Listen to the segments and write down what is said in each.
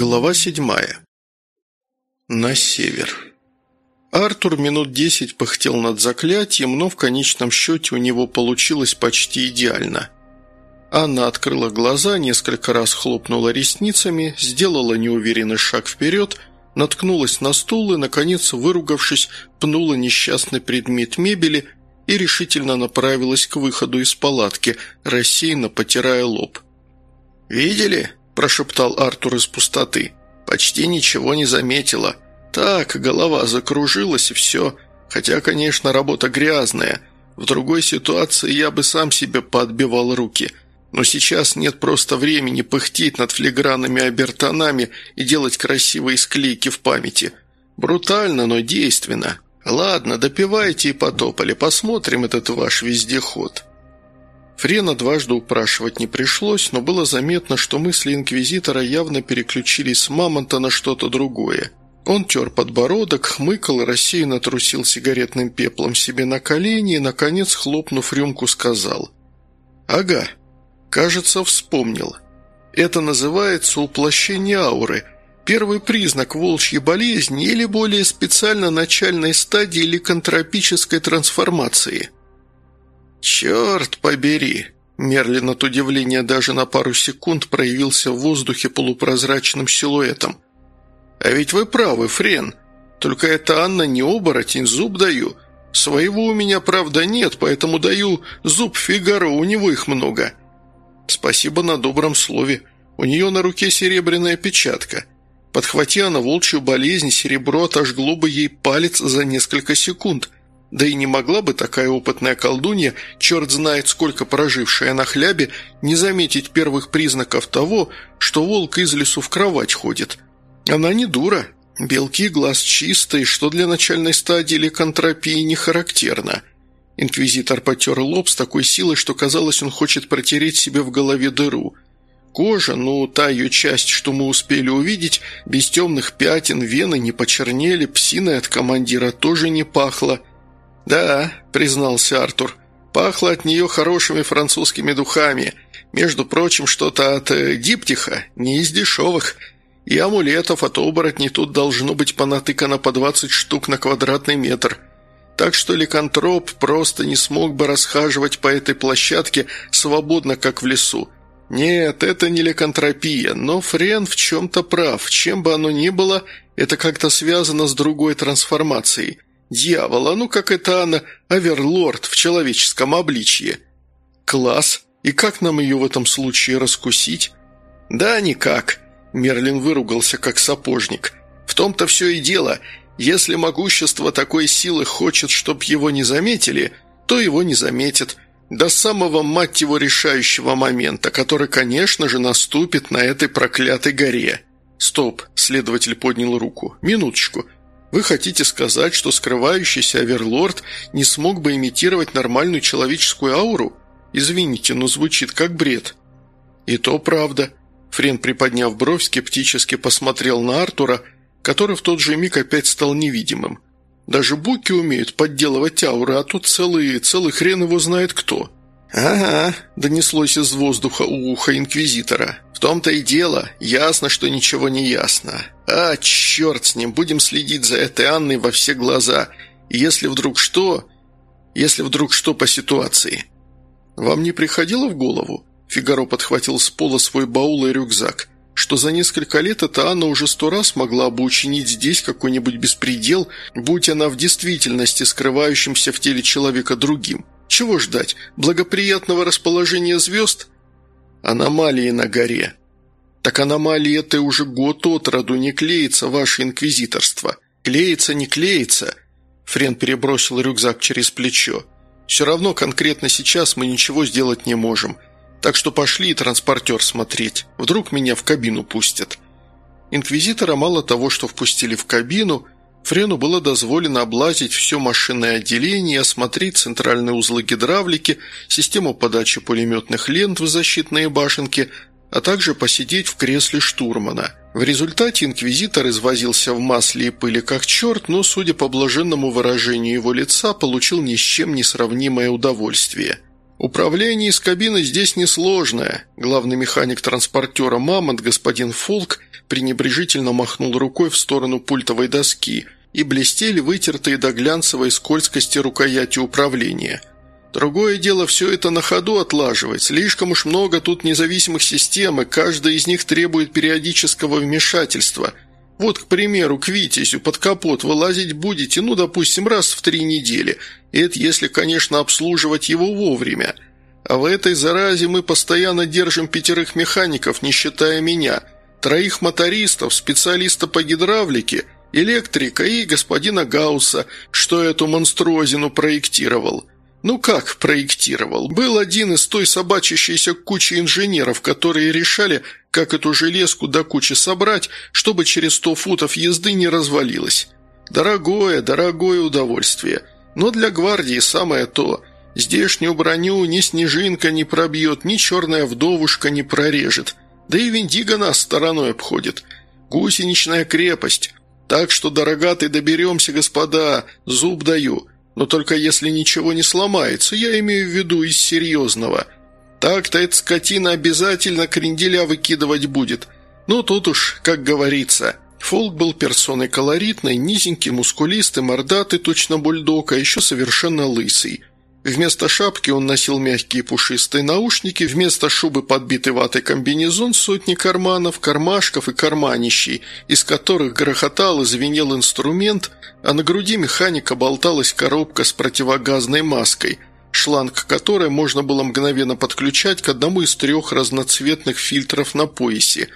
Глава седьмая. На север. Артур минут десять пыхтел над заклятием, но в конечном счете у него получилось почти идеально. Анна открыла глаза, несколько раз хлопнула ресницами, сделала неуверенный шаг вперед, наткнулась на стул и, наконец, выругавшись, пнула несчастный предмет мебели и решительно направилась к выходу из палатки, рассеянно потирая лоб. «Видели?» – прошептал Артур из пустоты. «Почти ничего не заметила. Так, голова закружилась и все. Хотя, конечно, работа грязная. В другой ситуации я бы сам себе подбивал руки. Но сейчас нет просто времени пыхтеть над филигранными обертонами и делать красивые склейки в памяти. Брутально, но действенно. Ладно, допивайте и потопали, посмотрим этот ваш вездеход». Френа дважды упрашивать не пришлось, но было заметно, что мысли инквизитора явно переключились с мамонта на что-то другое. Он тер подбородок, хмыкал и рассеянно трусил сигаретным пеплом себе на колени и, наконец, хлопнув рюмку, сказал «Ага, кажется, вспомнил. Это называется уплощение ауры, первый признак волчьей болезни или более специально начальной стадии ликантропической трансформации». «Черт побери!» Мерлин от удивления даже на пару секунд проявился в воздухе полупрозрачным силуэтом. «А ведь вы правы, Френ. Только это Анна не оборотень, зуб даю. Своего у меня, правда, нет, поэтому даю зуб Фигаро, у него их много. Спасибо на добром слове. У нее на руке серебряная печатка. Подхвати она волчью болезнь, серебро отожгло бы ей палец за несколько секунд». Да и не могла бы такая опытная колдунья, черт знает сколько прожившая на хлябе, не заметить первых признаков того, что волк из лесу в кровать ходит. Она не дура. Белки глаз чистые, что для начальной стадии ликантропии не характерно. Инквизитор потер лоб с такой силой, что казалось, он хочет протереть себе в голове дыру. Кожа, ну, та ее часть, что мы успели увидеть, без темных пятен, вены не почернели, псиной от командира тоже не пахло – «Да», – признался Артур, – «пахло от нее хорошими французскими духами. Между прочим, что-то от э, диптиха, не из дешевых. И амулетов от оборотней тут должно быть понатыкано по 20 штук на квадратный метр. Так что ликантроп просто не смог бы расхаживать по этой площадке свободно, как в лесу. Нет, это не ликантропия, но Френ в чем-то прав. Чем бы оно ни было, это как-то связано с другой трансформацией – «Дьявол, а ну как это она, Аверлорд в человеческом обличье?» «Класс! И как нам ее в этом случае раскусить?» «Да никак!» – Мерлин выругался как сапожник. «В том-то все и дело. Если могущество такой силы хочет, чтоб его не заметили, то его не заметят. До самого, мать его, решающего момента, который, конечно же, наступит на этой проклятой горе». «Стоп!» – следователь поднял руку. «Минуточку!» Вы хотите сказать, что скрывающийся Аверлорд не смог бы имитировать нормальную человеческую ауру? Извините, но звучит как бред». «И то правда». Френ, приподняв бровь, скептически посмотрел на Артура, который в тот же миг опять стал невидимым. «Даже буки умеют подделывать ауры, а тут целый, целый хрен его знает кто». «Ага», – донеслось из воздуха у уха Инквизитора. «В том-то и дело. Ясно, что ничего не ясно. А, черт с ним, будем следить за этой Анной во все глаза. Если вдруг что... Если вдруг что по ситуации...» «Вам не приходило в голову?» Фигаро подхватил с пола свой баул и рюкзак. «Что за несколько лет эта Анна уже сто раз могла бы учинить здесь какой-нибудь беспредел, будь она в действительности скрывающимся в теле человека другим». Чего ждать? Благоприятного расположения звезд? Аномалии на горе. Так аномалии это уже год от роду не клеится, ваше инквизиторство. Клеится, не клеится. Френ перебросил рюкзак через плечо. Все равно конкретно сейчас мы ничего сделать не можем. Так что пошли транспортер смотреть. Вдруг меня в кабину пустят. Инквизитора мало того, что впустили в кабину – Френу было дозволено облазить все машинное отделение осмотреть центральные узлы гидравлики, систему подачи пулеметных лент в защитные башенки, а также посидеть в кресле штурмана. В результате инквизитор извозился в масле и пыли как черт, но, судя по блаженному выражению его лица, получил ни с чем не сравнимое удовольствие. Управление из кабины здесь несложное. Главный механик транспортера «Мамонт» господин Фолк пренебрежительно махнул рукой в сторону пультовой доски, и блестели вытертые до глянцевой скользкости рукояти управления. Другое дело все это на ходу отлаживать. Слишком уж много тут независимых систем, и каждая из них требует периодического вмешательства. Вот, к примеру, к Витязю под капот вылазить будете, ну, допустим, раз в три недели. Это если, конечно, обслуживать его вовремя. А в этой заразе мы постоянно держим пятерых механиков, не считая меня. Троих мотористов, специалиста по гидравлике, электрика и господина Гаусса, что эту монструозину проектировал. Ну как проектировал? Был один из той собачащейся кучи инженеров, которые решали, как эту железку до кучи собрать, чтобы через сто футов езды не развалилась. Дорогое, дорогое удовольствие. Но для гвардии самое то. Здешнюю броню ни снежинка не пробьет, ни черная вдовушка не прорежет. Да и Виндиго нас стороной обходит. Гусеничная крепость. Так что, дорогатый, доберемся, господа, зуб даю. Но только если ничего не сломается, я имею в виду из серьезного. Так-то эта скотина обязательно кренделя выкидывать будет. Ну, тут уж, как говорится. Фолк был персоной колоритной, низенький, мускулистый, мордатый, точно бульдог, а еще совершенно лысый. Вместо шапки он носил мягкие пушистые наушники, вместо шубы подбитый ватой комбинезон сотни карманов, кармашков и карманищей, из которых грохотал и звенел инструмент, а на груди механика болталась коробка с противогазной маской, шланг которой можно было мгновенно подключать к одному из трех разноцветных фильтров на поясе.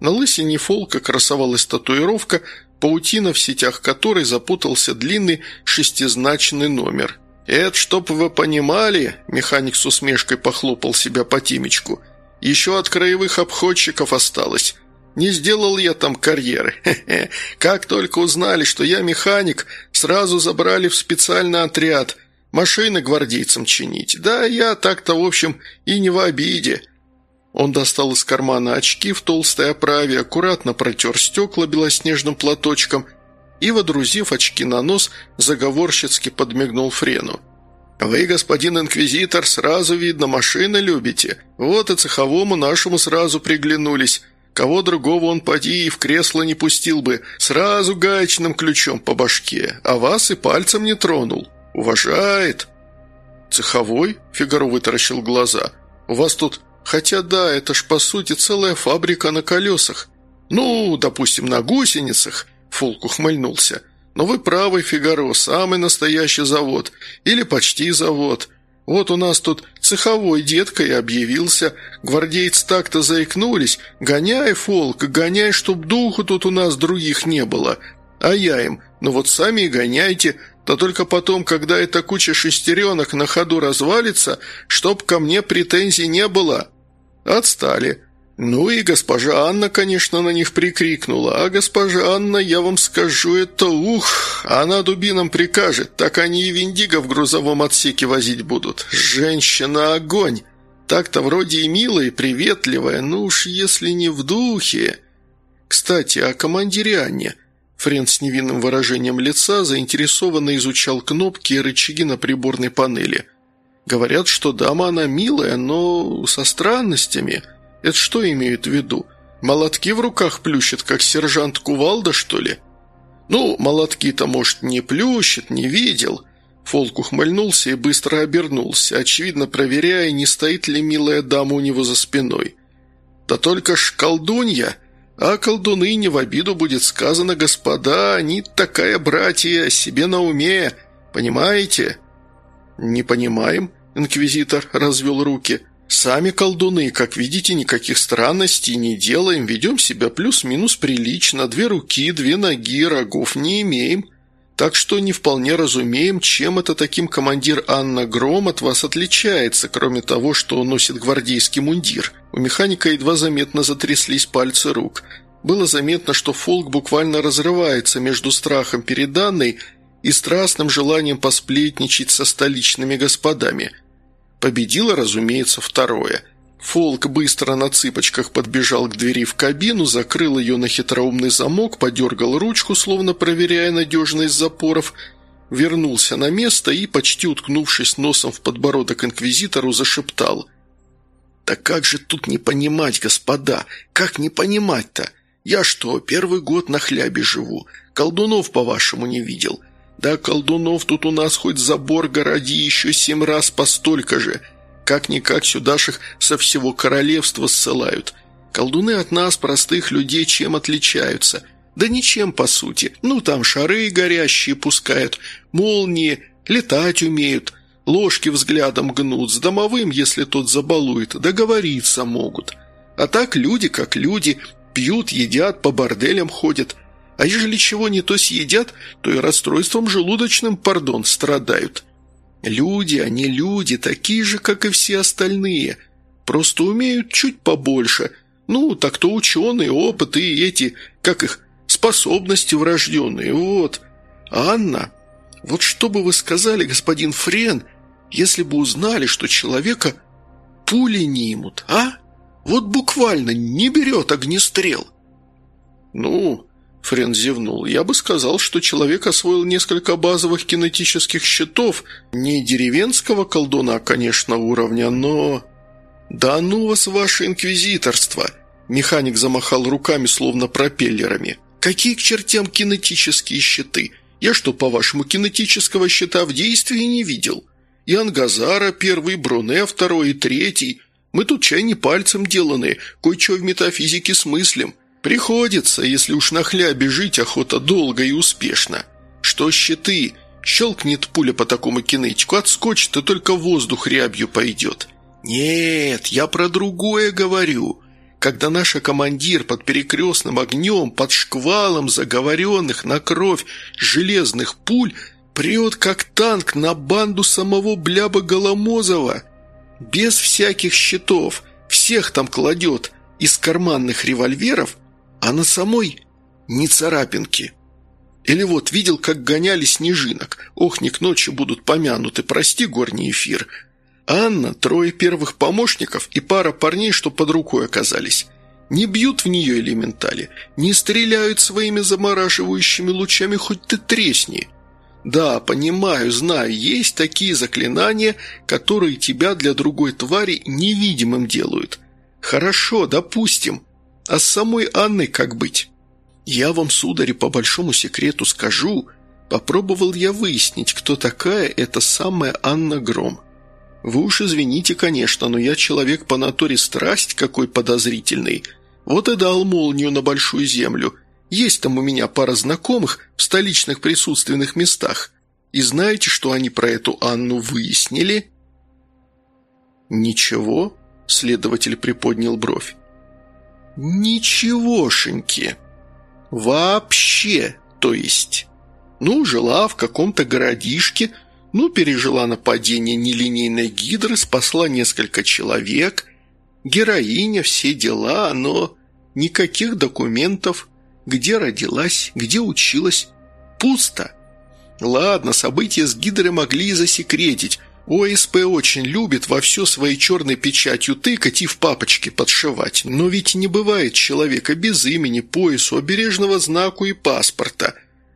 На лысине фолка красовалась татуировка, паутина в сетях которой запутался длинный шестизначный номер – «Это чтоб вы понимали», – механик с усмешкой похлопал себя по темечку, – «еще от краевых обходчиков осталось. Не сделал я там карьеры. Хе -хе. Как только узнали, что я механик, сразу забрали в специальный отряд. Машины гвардейцам чинить. Да, я так-то, в общем, и не в обиде». Он достал из кармана очки в толстой оправе, аккуратно протер стекла белоснежным платочком – и, водрузив очки на нос, заговорщицки подмигнул Френу. «Вы, господин инквизитор, сразу видно, машины любите. Вот и цеховому нашему сразу приглянулись. Кого другого он поди и в кресло не пустил бы, сразу гаечным ключом по башке, а вас и пальцем не тронул. Уважает». «Цеховой?» – Фигаро вытаращил глаза. «У вас тут... Хотя да, это ж по сути целая фабрика на колесах. Ну, допустим, на гусеницах». Фолк ухмыльнулся. «Но вы правы, Фигаро, самый настоящий завод. Или почти завод. Вот у нас тут цеховой детка и объявился. Гвардейцы так-то заикнулись. Гоняй, Фолк, гоняй, чтоб духу тут у нас других не было. А я им, ну вот сами и гоняйте, да только потом, когда эта куча шестеренок на ходу развалится, чтоб ко мне претензий не было». Отстали. Ну и госпожа Анна, конечно, на них прикрикнула. А госпожа Анна, я вам скажу, это ух, она дубинам прикажет, так они и Виндиго в грузовом отсеке возить будут. Женщина огонь! Так-то вроде и милая, и приветливая, ну уж если не в духе. Кстати, о командире Анне. Френ с невинным выражением лица заинтересованно изучал кнопки и рычаги на приборной панели. Говорят, что дама она милая, но со странностями – это что имеют в виду? Молотки в руках плющит, как сержант Кувалда, что ли? Ну, молотки-то, может, не плющит, не видел. Фолк ухмыльнулся и быстро обернулся, очевидно проверяя, не стоит ли милая дама у него за спиной. Да только ж колдунья, а колдуны не в обиду будет сказано, господа, они такая братья, себе на уме, понимаете? Не понимаем, инквизитор развел руки. Сами колдуны, как видите, никаких странностей не делаем, ведем себя плюс-минус прилично, две руки, две ноги, рогов не имеем. Так что не вполне разумеем, чем это таким командир Анна Гром от вас отличается, кроме того, что носит гвардейский мундир. У механика едва заметно затряслись пальцы рук. Было заметно, что фолк буквально разрывается между страхом перед Анной и страстным желанием посплетничать со столичными господами – Победило, разумеется, второе. Фолк быстро на цыпочках подбежал к двери в кабину, закрыл ее на хитроумный замок, подергал ручку, словно проверяя надежность запоров, вернулся на место и, почти уткнувшись носом в подбородок инквизитору, зашептал. «Да как же тут не понимать, господа? Как не понимать-то? Я что, первый год на хлябе живу? Колдунов, по-вашему, не видел? Да колдунов тут у нас хоть забор городи еще семь раз по столько же. Как-никак сюдаших со всего королевства ссылают. Колдуны от нас, простых людей, чем отличаются?» Да ничем, по сути. Ну, там шары горящие пускают, молнии, летать умеют, ложки взглядом гнут, с домовым, если тот забалует, договориться могут. А так люди, как люди, пьют, едят, по борделям ходят. А ежели чего не то съедят, то и расстройством желудочным, пардон, страдают. Люди, они люди, такие же, как и все остальные. Просто умеют чуть побольше. Ну, так то ученые, опыт и эти, как их, способности врожденные, вот. Анна, вот что бы вы сказали, господин Френ, если бы узнали, что человека пули не имут, а? Вот буквально не берет огнестрел». «Ну...» — Френ зевнул. «Я бы сказал, что человек освоил несколько базовых кинетических щитов, не деревенского колдуна, конечно, уровня, но...» «Да ну вас, ваше инквизиторство!» Механик замахал руками, словно пропеллерами. «Какие к чертям кинетические щиты? Я что, по-вашему, кинетического щита в действии не видел? И Ангазара первый, Бруне второй и третий. Мы тут чай не пальцем деланы, кое-что в метафизике смыслим. Приходится, если уж на хлябе жить охота долго и успешно. Что щиты? Щелкнет пуля по такому кинетику, отскочит, и только воздух рябью пойдет. Нет, я про другое говорю когда наш командир под перекрестным огнем, под шквалом заговоренных на кровь железных пуль прет как танк на банду самого бляба Голомозова. Без всяких щитов, всех там кладет из карманных револьверов, а на самой не царапинки. Или вот видел, как гоняли снежинок. К ночи будут помянуты, прости, горний эфир – Анна, трое первых помощников и пара парней, что под рукой оказались. Не бьют в нее элементали, не стреляют своими замораживающими лучами, хоть ты тресни. Да, понимаю, знаю, есть такие заклинания, которые тебя для другой твари невидимым делают. Хорошо, допустим. А с самой Анной как быть? Я вам, сударь, по большому секрету скажу, попробовал я выяснить, кто такая эта самая Анна Гром. Вы уж извините, конечно, но я человек по натуре страсть какой подозрительный. Вот и дал молнию на большую землю. Есть там у меня пара знакомых в столичных присутственных местах. И знаете, что они про эту Анну выяснили?» «Ничего?» – следователь приподнял бровь. «Ничегошеньки. Вообще, то есть. Ну, жила в каком-то городишке – ну, пережила нападение нелинейной гидры, спасла несколько человек. Героиня, все дела, но никаких документов. Где родилась, где училась. Пусто. Ладно, события с гидрой могли и засекретить. ОСП очень любит во все своей черной печатью тыкать и в папочке подшивать. Но ведь не бывает человека без имени, поясу, обережного знаку и паспорта.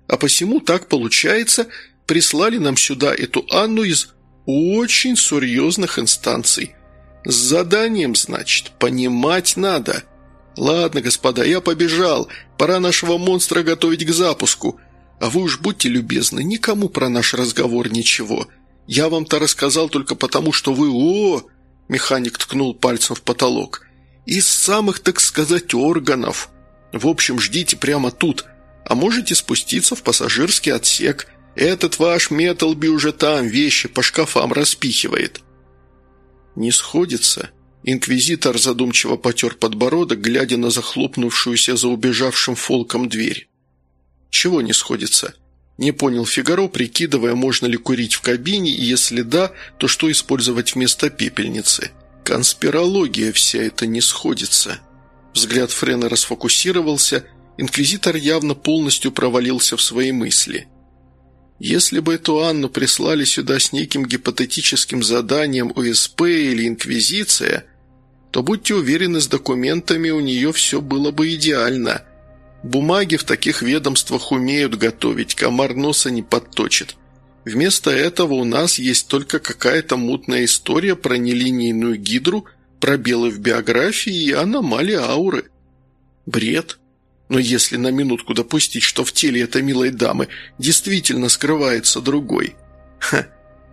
А посему так получается – прислали нам сюда эту Анну из очень серьезных инстанций. С заданием, значит, понимать надо. Ладно, господа, я побежал. Пора нашего монстра готовить к запуску. А вы уж будьте любезны, никому про наш разговор ничего. Я вам-то рассказал только потому, что вы... О! Механик ткнул пальцем в потолок. Из самых, так сказать, органов. В общем, ждите прямо тут. А можете спуститься в пассажирский отсек – этот ваш Металби уже там вещи по шкафам распихивает». «Не сходится?» Инквизитор задумчиво потер подбородок, глядя на захлопнувшуюся за убежавшим фолком дверь. «Чего не сходится?» Не понял Фигаро, прикидывая, можно ли курить в кабине, и если да, то что использовать вместо пепельницы. Конспирология вся эта не сходится. Взгляд Френа расфокусировался, инквизитор явно полностью провалился в свои мысли. Если бы эту Анну прислали сюда с неким гипотетическим заданием УСП или Инквизиция, то будьте уверены, с документами у нее все было бы идеально. Бумаги в таких ведомствах умеют готовить, комар носа не подточит. Вместо этого у нас есть только какая-то мутная история про нелинейную гидру, пробелы в биографии и аномалии ауры. Бред. Но если на минутку допустить, что в теле этой милой дамы действительно скрывается другой, ха,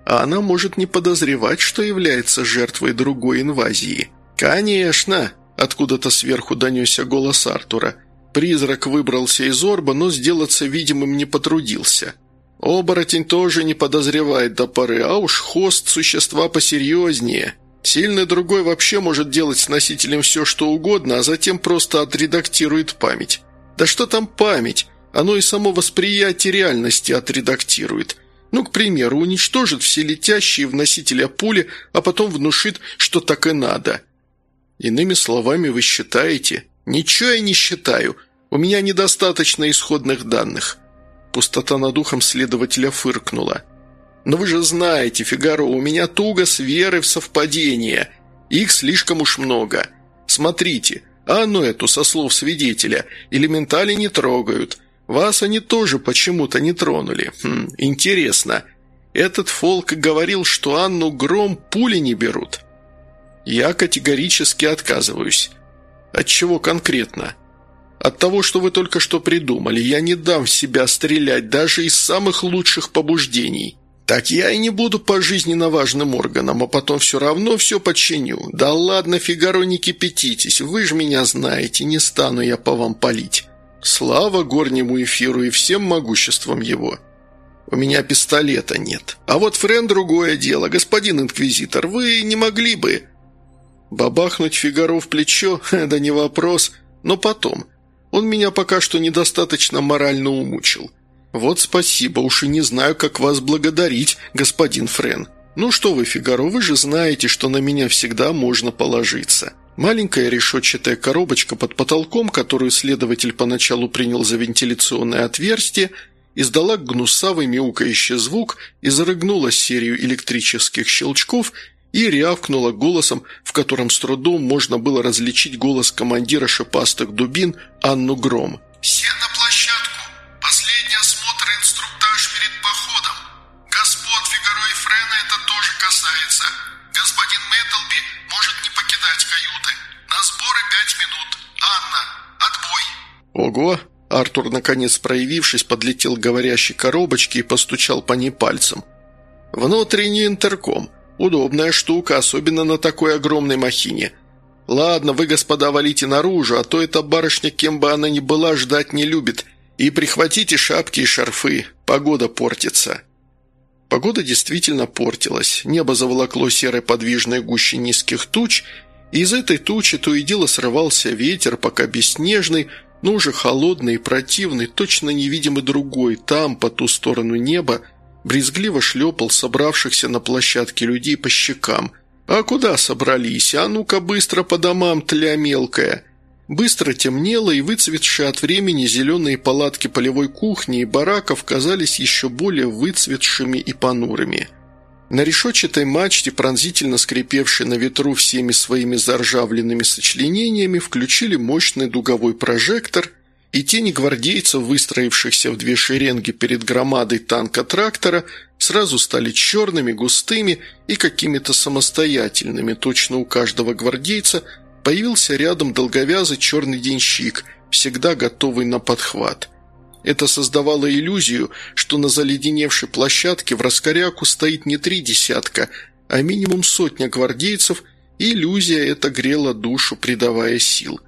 а она может не подозревать, что является жертвой другой инвазии. «Конечно!» – откуда-то сверху донесся голос Артура. Призрак выбрался из орба, но сделаться видимым не потрудился. Оборотень тоже не подозревает до поры, а уж хост – существа посерьезнее. Сильный другой вообще может делать с носителем все, что угодно, а затем просто отредактирует память. Да что там память? Оно и само восприятие реальности отредактирует. Ну, к примеру, уничтожит все летящие в носителя пули, а потом внушит, что так и надо. Иными словами, вы считаете? Ничего я не считаю. У меня недостаточно исходных данных. Пустота над ухом следователя фыркнула. «Но вы же знаете, Фигаро, у меня туго с верой в совпадение. Их слишком уж много. Смотрите, Анну эту, со слов свидетеля, элементали не трогают. Вас они тоже почему-то не тронули. Хм, интересно. Этот Фолк говорил, что Анну Гром пули не берут. Я категорически отказываюсь. От чего конкретно?» От того, что вы только что придумали, я не дам в себя стрелять даже из самых лучших побуждений. Так я и не буду пожизненно важным органом, а потом все равно все подчиню. Да ладно, Фигаро, не кипятитесь, вы же меня знаете, не стану я по вам палить. Слава горнему эфиру и всем могуществам его. У меня пистолета нет. А вот Френ другое дело, господин инквизитор, вы не могли бы... Бабахнуть Фигаро в плечо – да не вопрос, но потом – он меня пока что недостаточно морально умучил. Вот спасибо, уж и не знаю, как вас благодарить, господин Френ. Ну что вы, Фигаро, вы же знаете, что на меня всегда можно положиться». Маленькая решетчатая коробочка под потолком, которую следователь поначалу принял за вентиляционное отверстие, издала гнусавый мяукающий звук и зарыгнула серию электрических щелчков и рявкнула голосом, в котором с трудом можно было различить голос командира шипастых дубин Анну Гром. «Все на площадку! Последний осмотр и инструктаж перед походом! Господ Фигаро и Френа это тоже касается! Господин Мэттлби может не покидать каюты! На сборы пять минут! Анна, отбой!» «Ого!» Артур, наконец проявившись, подлетел к говорящей коробочке и постучал по ней пальцем. «Внутренний интерком!» Удобная штука, особенно на такой огромной махине. Ладно, вы, господа, валите наружу, а то эта барышня, кем бы она ни была, ждать не любит. И прихватите шапки и шарфы, погода портится». Погода действительно портилась. Небо заволокло серой подвижной гуще низких туч, и из этой тучи то и дело срывался ветер, пока бесснежный, но уже холодный и противный, точно невидимый другой, там, по ту сторону неба, брезгливо шлепал собравшихся на площадке людей по щекам. «А куда собрались? А ну-ка быстро по домам, тля мелкая!» Быстро темнело, и выцветшие от времени зеленые палатки полевой кухни и бараков казались еще более выцветшими и понурыми. На решетчатой мачте, пронзительно скрипевшей на ветру всеми своими заржавленными сочленениями, включили мощный дуговой прожектор – и тени гвардейцев, выстроившихся в две шеренги перед громадой танка-трактора, сразу стали черными, густыми и какими-то самостоятельными. Точно у каждого гвардейца появился рядом долговязый черный денщик, всегда готовый на подхват. Это создавало иллюзию, что на заледеневшей площадке в раскоряку стоит не три десятка, а минимум сотня гвардейцев, иллюзия эта грела душу, придавая сил.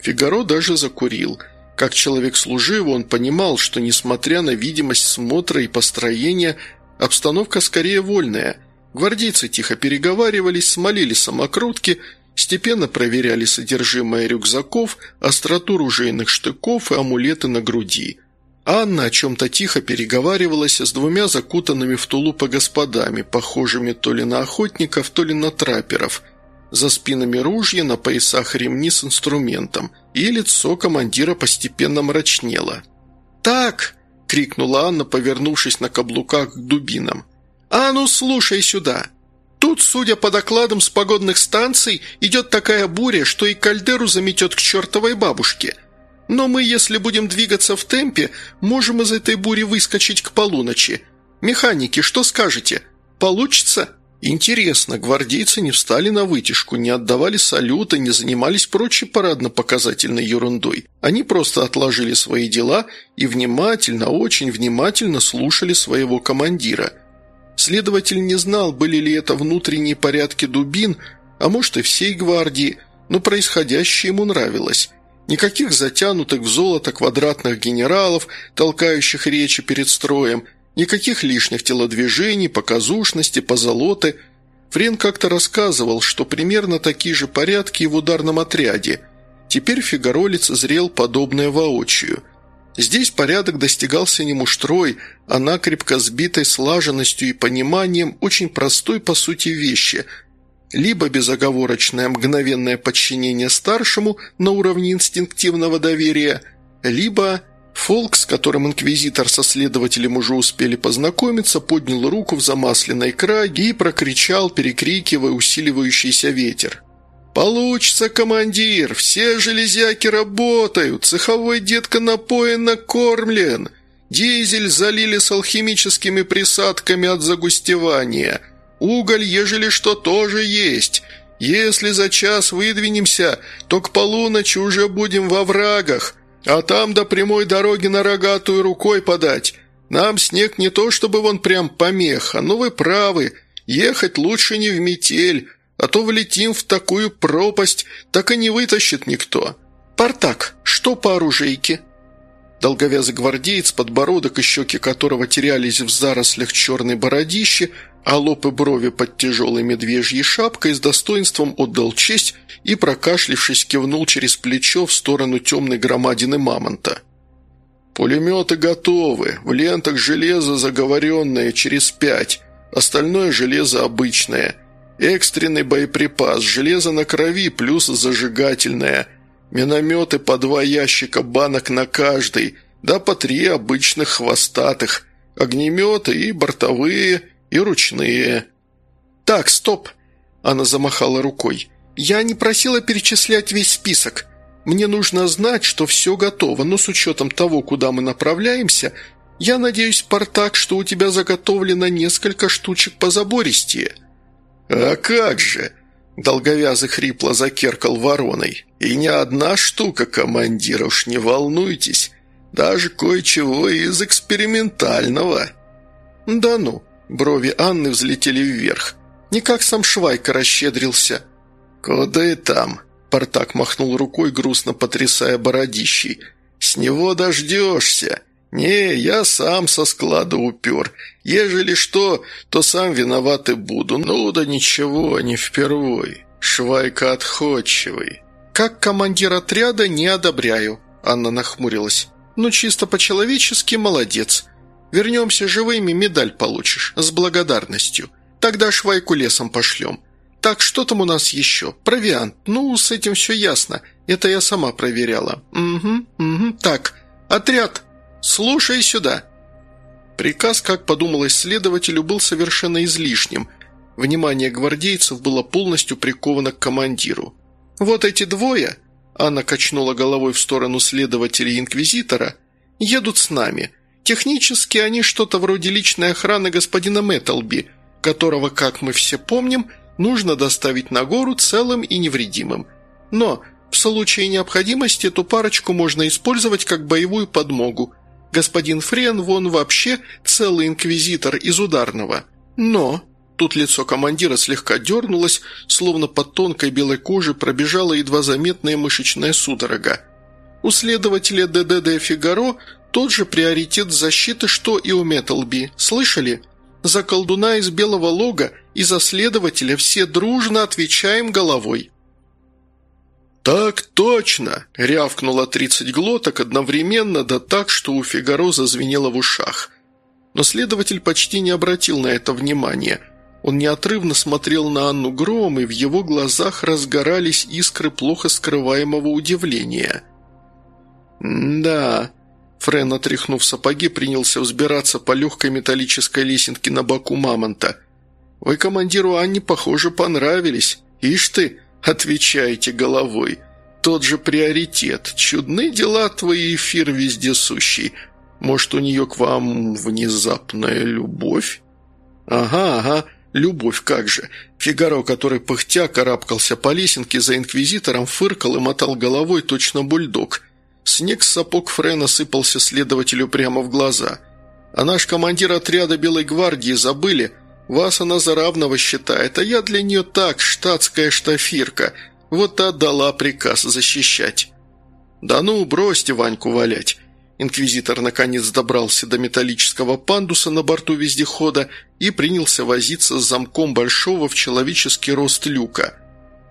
Фигаро даже закурил – как человек служивый, он понимал, что, несмотря на видимость смотра и построения, обстановка скорее вольная. Гвардейцы тихо переговаривались, смолили самокрутки, степенно проверяли содержимое рюкзаков, остроту ружейных штыков и амулеты на груди. Анна о чем-то тихо переговаривалась с двумя закутанными в тулупы господами, похожими то ли на охотников, то ли на трапперов – за спинами ружья, на поясах ремни с инструментом, и лицо командира постепенно мрачнело. «Так!» – крикнула Анна, повернувшись на каблуках к дубинам. «А ну, слушай сюда! Тут, судя по докладам с погодных станций, идет такая буря, что и кальдеру заметет к чертовой бабушке. Но мы, если будем двигаться в темпе, можем из этой бури выскочить к полуночи. Механики, что скажете? Получится?» Интересно, гвардейцы не встали на вытяжку, не отдавали салюта, не занимались прочей парадно-показательной ерундой. Они просто отложили свои дела и внимательно, очень внимательно слушали своего командира. Следователь не знал, были ли это внутренние порядки дубин, а может и всей гвардии, но происходящее ему нравилось. Никаких затянутых в золото квадратных генералов, толкающих речи перед строем, никаких лишних телодвижений, показушности, позолоты. Френ как-то рассказывал, что примерно такие же порядки и в ударном отряде. Теперь фигаролец зрел подобное воочию. Здесь порядок достигался не муштрой, а накрепко сбитой слаженностью и пониманием очень простой по сути вещи – либо безоговорочное мгновенное подчинение старшему на уровне инстинктивного доверия, либо Фолк, с которым инквизитор со следователем уже успели познакомиться, поднял руку в замасленной краге и прокричал, перекрикивая усиливающийся ветер. «Получится, командир! Все железяки работают! Цеховой детка напоен, накормлен! Дизель залили с алхимическими присадками от загустевания!» Уголь, ежели что, тоже есть. Если за час выдвинемся, то к полуночи уже будем во врагах, а там до прямой дороги на рогатую рукой подать. Нам снег не то чтобы вон прям помеха, но вы правы, ехать лучше не в метель, а то влетим в такую пропасть, так и не вытащит никто. Партак, что по оружейке?» Долговязый гвардеец, подбородок и щеки которого терялись в зарослях черной бородищи, а лоб и брови под тяжелой медвежьей шапкой с достоинством отдал честь и, прокашлившись, кивнул через плечо в сторону темной громадины мамонта. «Пулеметы готовы, в лентах железо заговоренное через пять, остальное железо обычное. Экстренный боеприпас, железо на крови плюс зажигательное. Минометы по два ящика банок на каждый, да по три обычных хвостатых, огнеметы и бортовые – и ручные». «Так, стоп!» – она замахала рукой. «Я не просила перечислять весь список. Мне нужно знать, что все готово, но с учетом того, куда мы направляемся, я надеюсь, Спартак, что у тебя заготовлено несколько штучек по забористее». «А как же!» – долговязый хрипло закеркал вороной. «И не одна штука, командир, уж не волнуйтесь, даже кое-чего из экспериментального». «Да ну!» Брови Анны взлетели вверх. Никак сам Швайка расщедрился. «Куда и там?» Партак махнул рукой, грустно потрясая бородищей. «С него дождешься. Не, я сам со склада упер. Ежели что, то сам виноват и буду. Ну да ничего, не впервой. Швайка отходчивый». «Как командир отряда не одобряю», — Анна нахмурилась. «Ну, чисто по-человечески молодец. Вернемся живыми, медаль получишь, с благодарностью. Тогда швайку лесом пошлем. Так, что там у нас еще? Провиант. Ну, с этим все ясно. Это я сама проверяла. Угу, угу. Так, отряд, слушай сюда». Приказ, как подумалось следователю, был совершенно излишним. Внимание гвардейцев было полностью приковано к командиру. «Вот эти двое», – Анна качнула головой в сторону следователя инквизитора, – «едут с нами. Технически они что-то вроде личной охраны господина Мэттлби, которого, как мы все помним, нужно доставить на гору целым и невредимым. Но в случае необходимости эту парочку можно использовать как боевую подмогу. Господин Френ вон вообще целый инквизитор из ударного. Но...» Тут лицо командира слегка дернулось, словно под тонкой белой кожей пробежала едва заметная мышечная судорога. У следователя ДДД «Фигаро» Тот же приоритет защиты, что и у Металби. Слышали? За колдуна из Белого Лога и за следователя все дружно отвечаем головой». «Так точно!» – рявкнуло тридцать глоток одновременно, да так, что у Фигаро зазвенело в ушах. Но следователь почти не обратил на это внимания. Он неотрывно смотрел на Анну Гром, и в его глазах разгорались искры плохо скрываемого удивления. «Да, Френ, отряхнув сапоги, принялся взбираться по легкой металлической лесенке на боку мамонта. «Вы командиру Анне, похоже, понравились. Ишь ты, отвечаете головой. Тот же приоритет. Чудны дела твои, эфир вездесущий. Может, у нее к вам внезапная любовь?» «Ага, ага, любовь, как же!» Фигаро, который пыхтя карабкался по лесенке за инквизитором, фыркал и мотал головой точно бульдог. Снег с сапог Френа сыпался следователю прямо в глаза. «А наш командир отряда Белой гвардии забыли? Вас она за равного считает, а я для нее так, штатская штафирка. Вот отдала приказ защищать». «Да ну, бросьте Ваньку валять!» Инквизитор наконец добрался до металлического пандуса на борту вездехода и принялся возиться с замком большого в человеческий рост люка.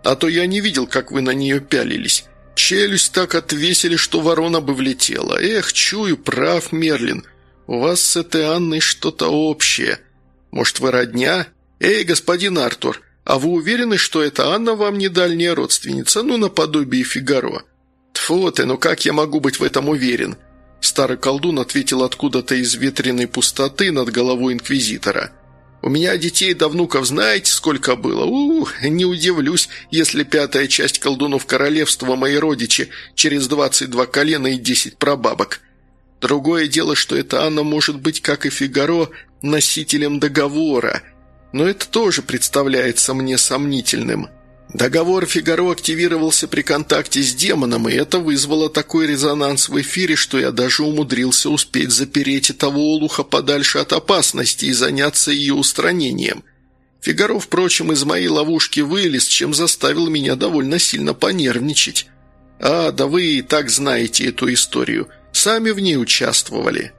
«А то я не видел, как вы на нее пялились. Челюсть так отвесили, что ворона бы влетела. Эх, чую, прав Мерлин. У вас с этой Анной что-то общее. Может, вы родня? Эй, господин Артур, а вы уверены, что эта Анна вам не дальняя родственница, ну, наподобие Фигаро?» «Тьфу ты, ну как я могу быть в этом уверен?» Старый колдун ответил откуда-то из ветреной пустоты над головой инквизитора. «У меня детей да внуков знаете, сколько было? у, не удивлюсь, если пятая часть колдунов королевства мои родичи через двадцать два колена и десять прабабок. Другое дело, что эта Анна может быть, как и Фигаро, носителем договора, но это тоже представляется мне сомнительным». Договор Фигаро активировался при контакте с демоном, и это вызвало такой резонанс в эфире, что я даже умудрился успеть запереть этого олуха подальше от опасности и заняться ее устранением. Фигаро, впрочем, из моей ловушки вылез, чем заставил меня довольно сильно понервничать. «А, да вы и так знаете эту историю. Сами в ней участвовали».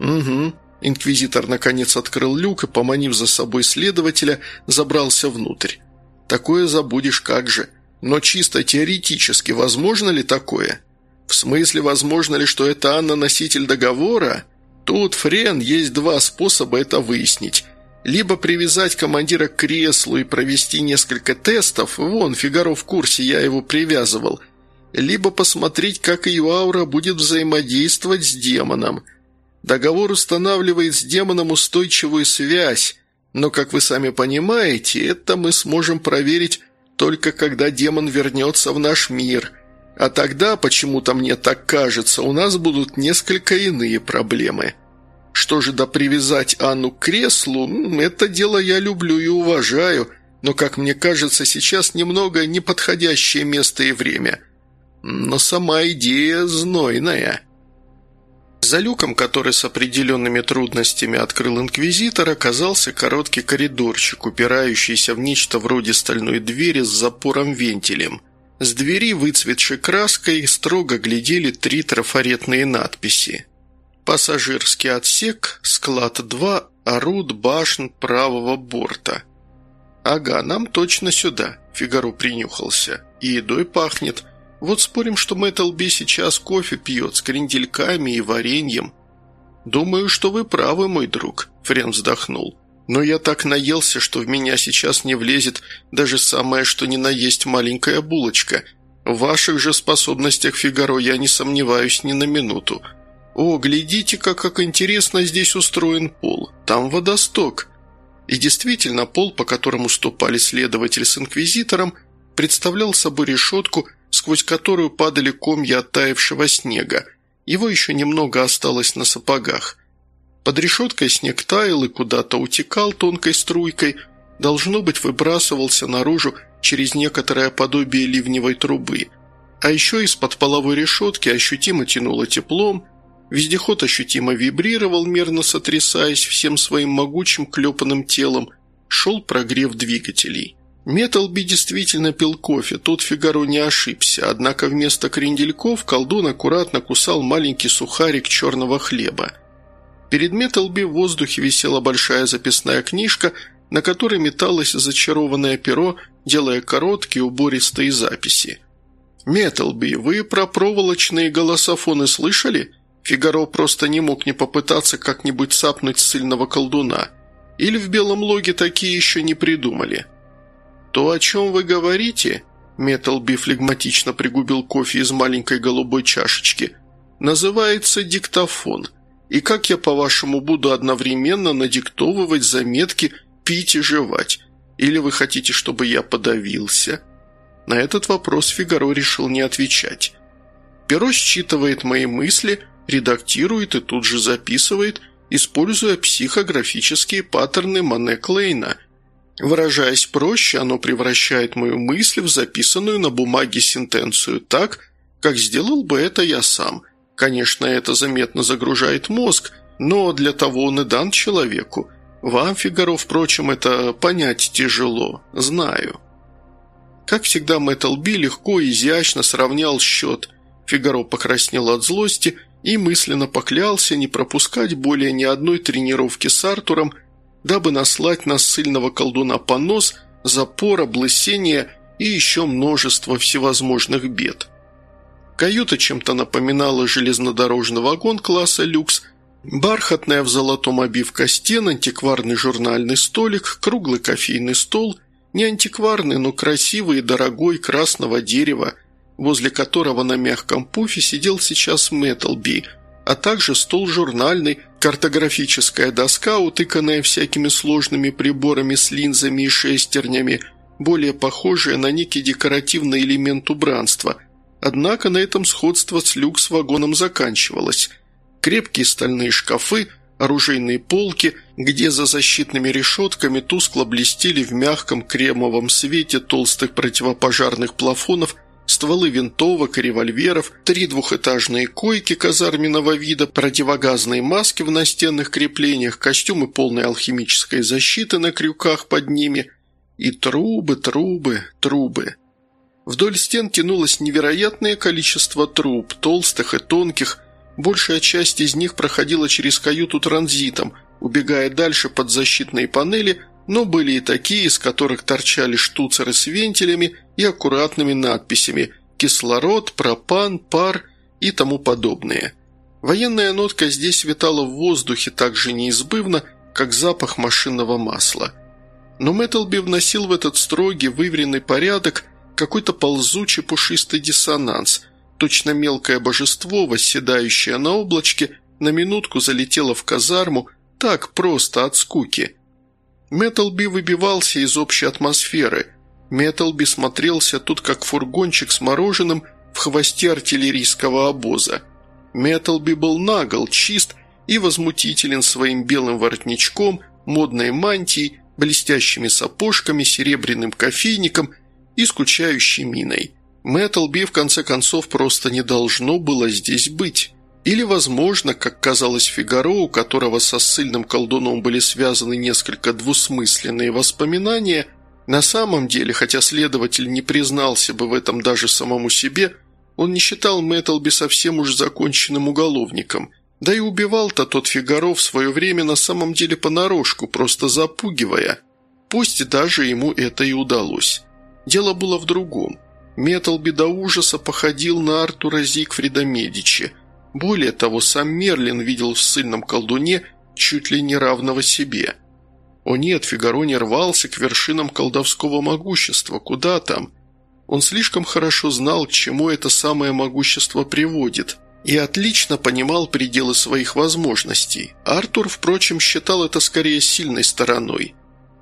«Угу». Инквизитор наконец открыл люк и, поманив за собой следователя, забрался внутрь. Такое забудешь как же. Но чисто теоретически возможно ли такое? В смысле, возможно ли, что это Анна носитель договора? Тут, Френ, есть два способа это выяснить. Либо привязать командира к креслу и провести несколько тестов, вон, Фигаро в курсе, я его привязывал, либо посмотреть, как ее аура будет взаимодействовать с демоном. Договор устанавливает с демоном устойчивую связь, но, как вы сами понимаете, это мы сможем проверить только когда демон вернется в наш мир. А тогда, почему-то мне так кажется, у нас будут несколько иные проблемы. Что же да привязать Анну к креслу, это дело я люблю и уважаю, но, как мне кажется, сейчас немного неподходящее место и время. Но сама идея знойная». За люком, который с определенными трудностями открыл инквизитор, оказался короткий коридорчик, упирающийся в нечто вроде стальной двери с запором-вентилем. С двери, выцветшей краской, строго глядели три трафаретные надписи. «Пассажирский отсек, склад 2, оруд башен правого борта». «Ага, нам точно сюда», – Фигаро принюхался. «И едой пахнет». Вот спорим, что Мэттлби сейчас кофе пьет с крендельками и вареньем. Думаю, что вы правы, мой друг», – Френ вздохнул. «Но я так наелся, что в меня сейчас не влезет даже самое, что ни на есть маленькая булочка. В ваших же способностях, Фигаро, я не сомневаюсь ни на минуту. О, глядите-ка, как интересно здесь устроен пол. Там водосток». И действительно, пол, по которому ступали следователь с инквизитором, представлял собой решетку – сквозь которую падали комья оттаившего снега. Его еще немного осталось на сапогах. Под решеткой снег таял и куда-то утекал тонкой струйкой, должно быть, выбрасывался наружу через некоторое подобие ливневой трубы. А еще из-под половой решетки ощутимо тянуло теплом, вездеход ощутимо вибрировал, мерно сотрясаясь всем своим могучим клепанным телом, шел прогрев двигателей. Металби действительно пил кофе, тут Фигаро не ошибся, однако вместо крендельков колдун аккуратно кусал маленький сухарик черного хлеба. Перед Металби в воздухе висела большая записная книжка, на которой металось зачарованное перо, делая короткие убористые записи. «Металби, вы про проволочные голософоны слышали?» Фигаро просто не мог не попытаться как-нибудь сапнуть сильного колдуна. Или в белом логе такие еще не придумали?» «То, о чем вы говорите...» Металби флегматично пригубил кофе из маленькой голубой чашечки. «Называется диктофон. И как я, по-вашему, буду одновременно надиктовывать заметки, пить и жевать? Или вы хотите, чтобы я подавился?» На этот вопрос Фигаро решил не отвечать. Перо считывает мои мысли, редактирует и тут же записывает, используя психографические паттерны Мане Клейна. Выражаясь проще, оно превращает мою мысль в записанную на бумаге сентенцию так, как сделал бы это я сам. Конечно, это заметно загружает мозг, но для того он и дан человеку. Вам, Фигаро, впрочем, это понять тяжело, знаю. Как всегда, Мэттл Би легко и изящно сравнял счет. Фигаро покраснел от злости и мысленно поклялся не пропускать более ни одной тренировки с Артуром, дабы наслать на сильного колдуна понос, запор, облысение и еще множество всевозможных бед. Каюта чем-то напоминала железнодорожный вагон класса «Люкс», бархатная в золотом обивка стен, антикварный журнальный столик, круглый кофейный стол – не антикварный, но красивый и дорогой красного дерева, возле которого на мягком пуфе сидел сейчас Мэттлби, а также стол журнальный, картографическая доска, утыканная всякими сложными приборами с линзами и шестернями, более похожая на некий декоративный элемент убранства. Однако на этом сходство с люкс-вагоном заканчивалось. Крепкие стальные шкафы – оружейные полки, где за защитными решетками тускло блестели в мягком кремовом свете толстых противопожарных плафонов стволы винтовок и револьверов, три двухэтажные койки казарменного вида, противогазные маски в настенных креплениях, костюмы полной алхимической защиты на крюках под ними и трубы, трубы, трубы. Вдоль стен тянулось невероятное количество труб, толстых и тонких, Большая часть из них проходила через каюту транзитом, убегая дальше под защитные панели, но были и такие, из которых торчали штуцеры с вентилями и аккуратными надписями «кислород», «пропан», «пар» и тому подобное. Военная нотка здесь витала в воздухе так же неизбывно, как запах машинного масла. Но Мэттлби вносил в этот строгий, выверенный порядок какой-то ползучий пушистый диссонанс – Точно мелкое божество, восседающее на облачке, на минутку залетело в казарму, так просто от скуки. Металби выбивался из общей атмосферы. Металби смотрелся тут как фургончик с мороженым в хвосте артиллерийского обоза. Металби был нагл, чист и возмутителен своим белым воротничком, модной мантией, блестящими сапожками, серебряным кофейником и скучающей миной. Мэттлби в конце концов просто не должно было здесь быть. Или, возможно, как казалось Фигаро, у которого со ссыльным колдуном были связаны несколько двусмысленные воспоминания, на самом деле, хотя следователь не признался бы в этом даже самому себе, он не считал Мэттлби совсем уж законченным уголовником. Да и убивал-то тот Фигаро в свое время на самом деле понарошку, просто запугивая. Пусть даже ему это и удалось. Дело было в другом. Металби до ужаса походил на Артура Зигфрида Медичи. Более того, сам Мерлин видел в сильном колдуне чуть ли не равного себе. О нет, Фигаро не рвался к вершинам колдовского могущества, куда там? Он слишком хорошо знал, к чему это самое могущество приводит, и отлично понимал пределы своих возможностей. Артур, впрочем, считал это скорее сильной стороной.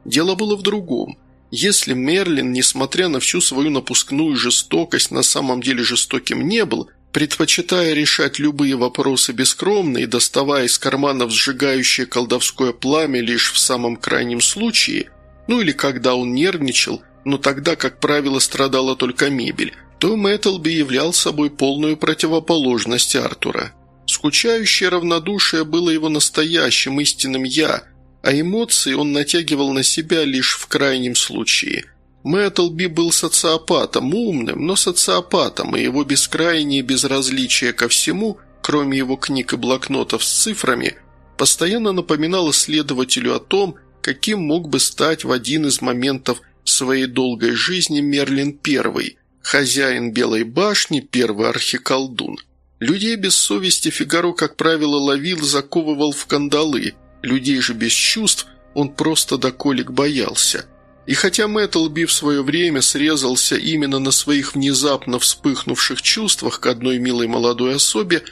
Дело было в другом – если Мерлин, несмотря на всю свою напускную жестокость, на самом деле жестоким не был, предпочитая решать любые вопросы бескромно и доставая из карманов сжигающее колдовское пламя лишь в самом крайнем случае, ну или когда он нервничал, но тогда, как правило, страдала только мебель, то Мэттлби являл собой полную противоположность Артура. Скучающее равнодушие было его настоящим истинным «я», а эмоции он натягивал на себя лишь в крайнем случае. Мэттлби был социопатом, умным, но социопатом, и его бескрайнее безразличие ко всему, кроме его книг и блокнотов с цифрами, постоянно напоминало следователю о том, каким мог бы стать в один из моментов своей долгой жизни Мерлин I, хозяин Белой башни, первый архиколдун. Людей без совести Фигаро, как правило, ловил, заковывал в кандалы – Людей же без чувств он просто до колик боялся. И хотя Мэттлби в свое время срезался именно на своих внезапно вспыхнувших чувствах к одной милой молодой особе,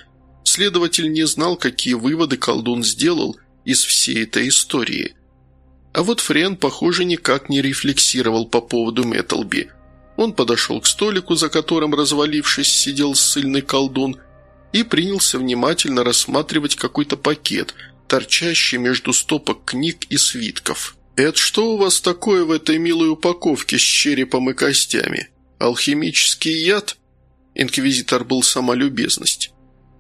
следователь не знал, какие выводы колдун сделал из всей этой истории. А вот Френ, похоже, никак не рефлексировал по поводу Мэттлби. Он подошел к столику, за которым, развалившись, сидел ссыльный колдун, и принялся внимательно рассматривать какой-то пакет, торчащий между стопок книг и свитков. «Это что у вас такое в этой милой упаковке с черепом и костями? Алхимический яд?» Инквизитор был сама любезность.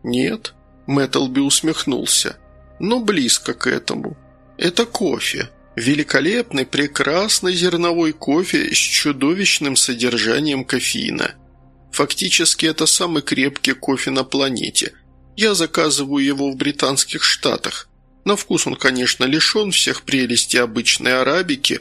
«Нет», – Мэттлби усмехнулся, – «но близко к этому. Это кофе. Великолепный, прекрасный зерновой кофе с чудовищным содержанием кофеина. Фактически это самый крепкий кофе на планете. Я заказываю его в британских штатах. На вкус он, конечно, лишен всех прелестей обычной арабики,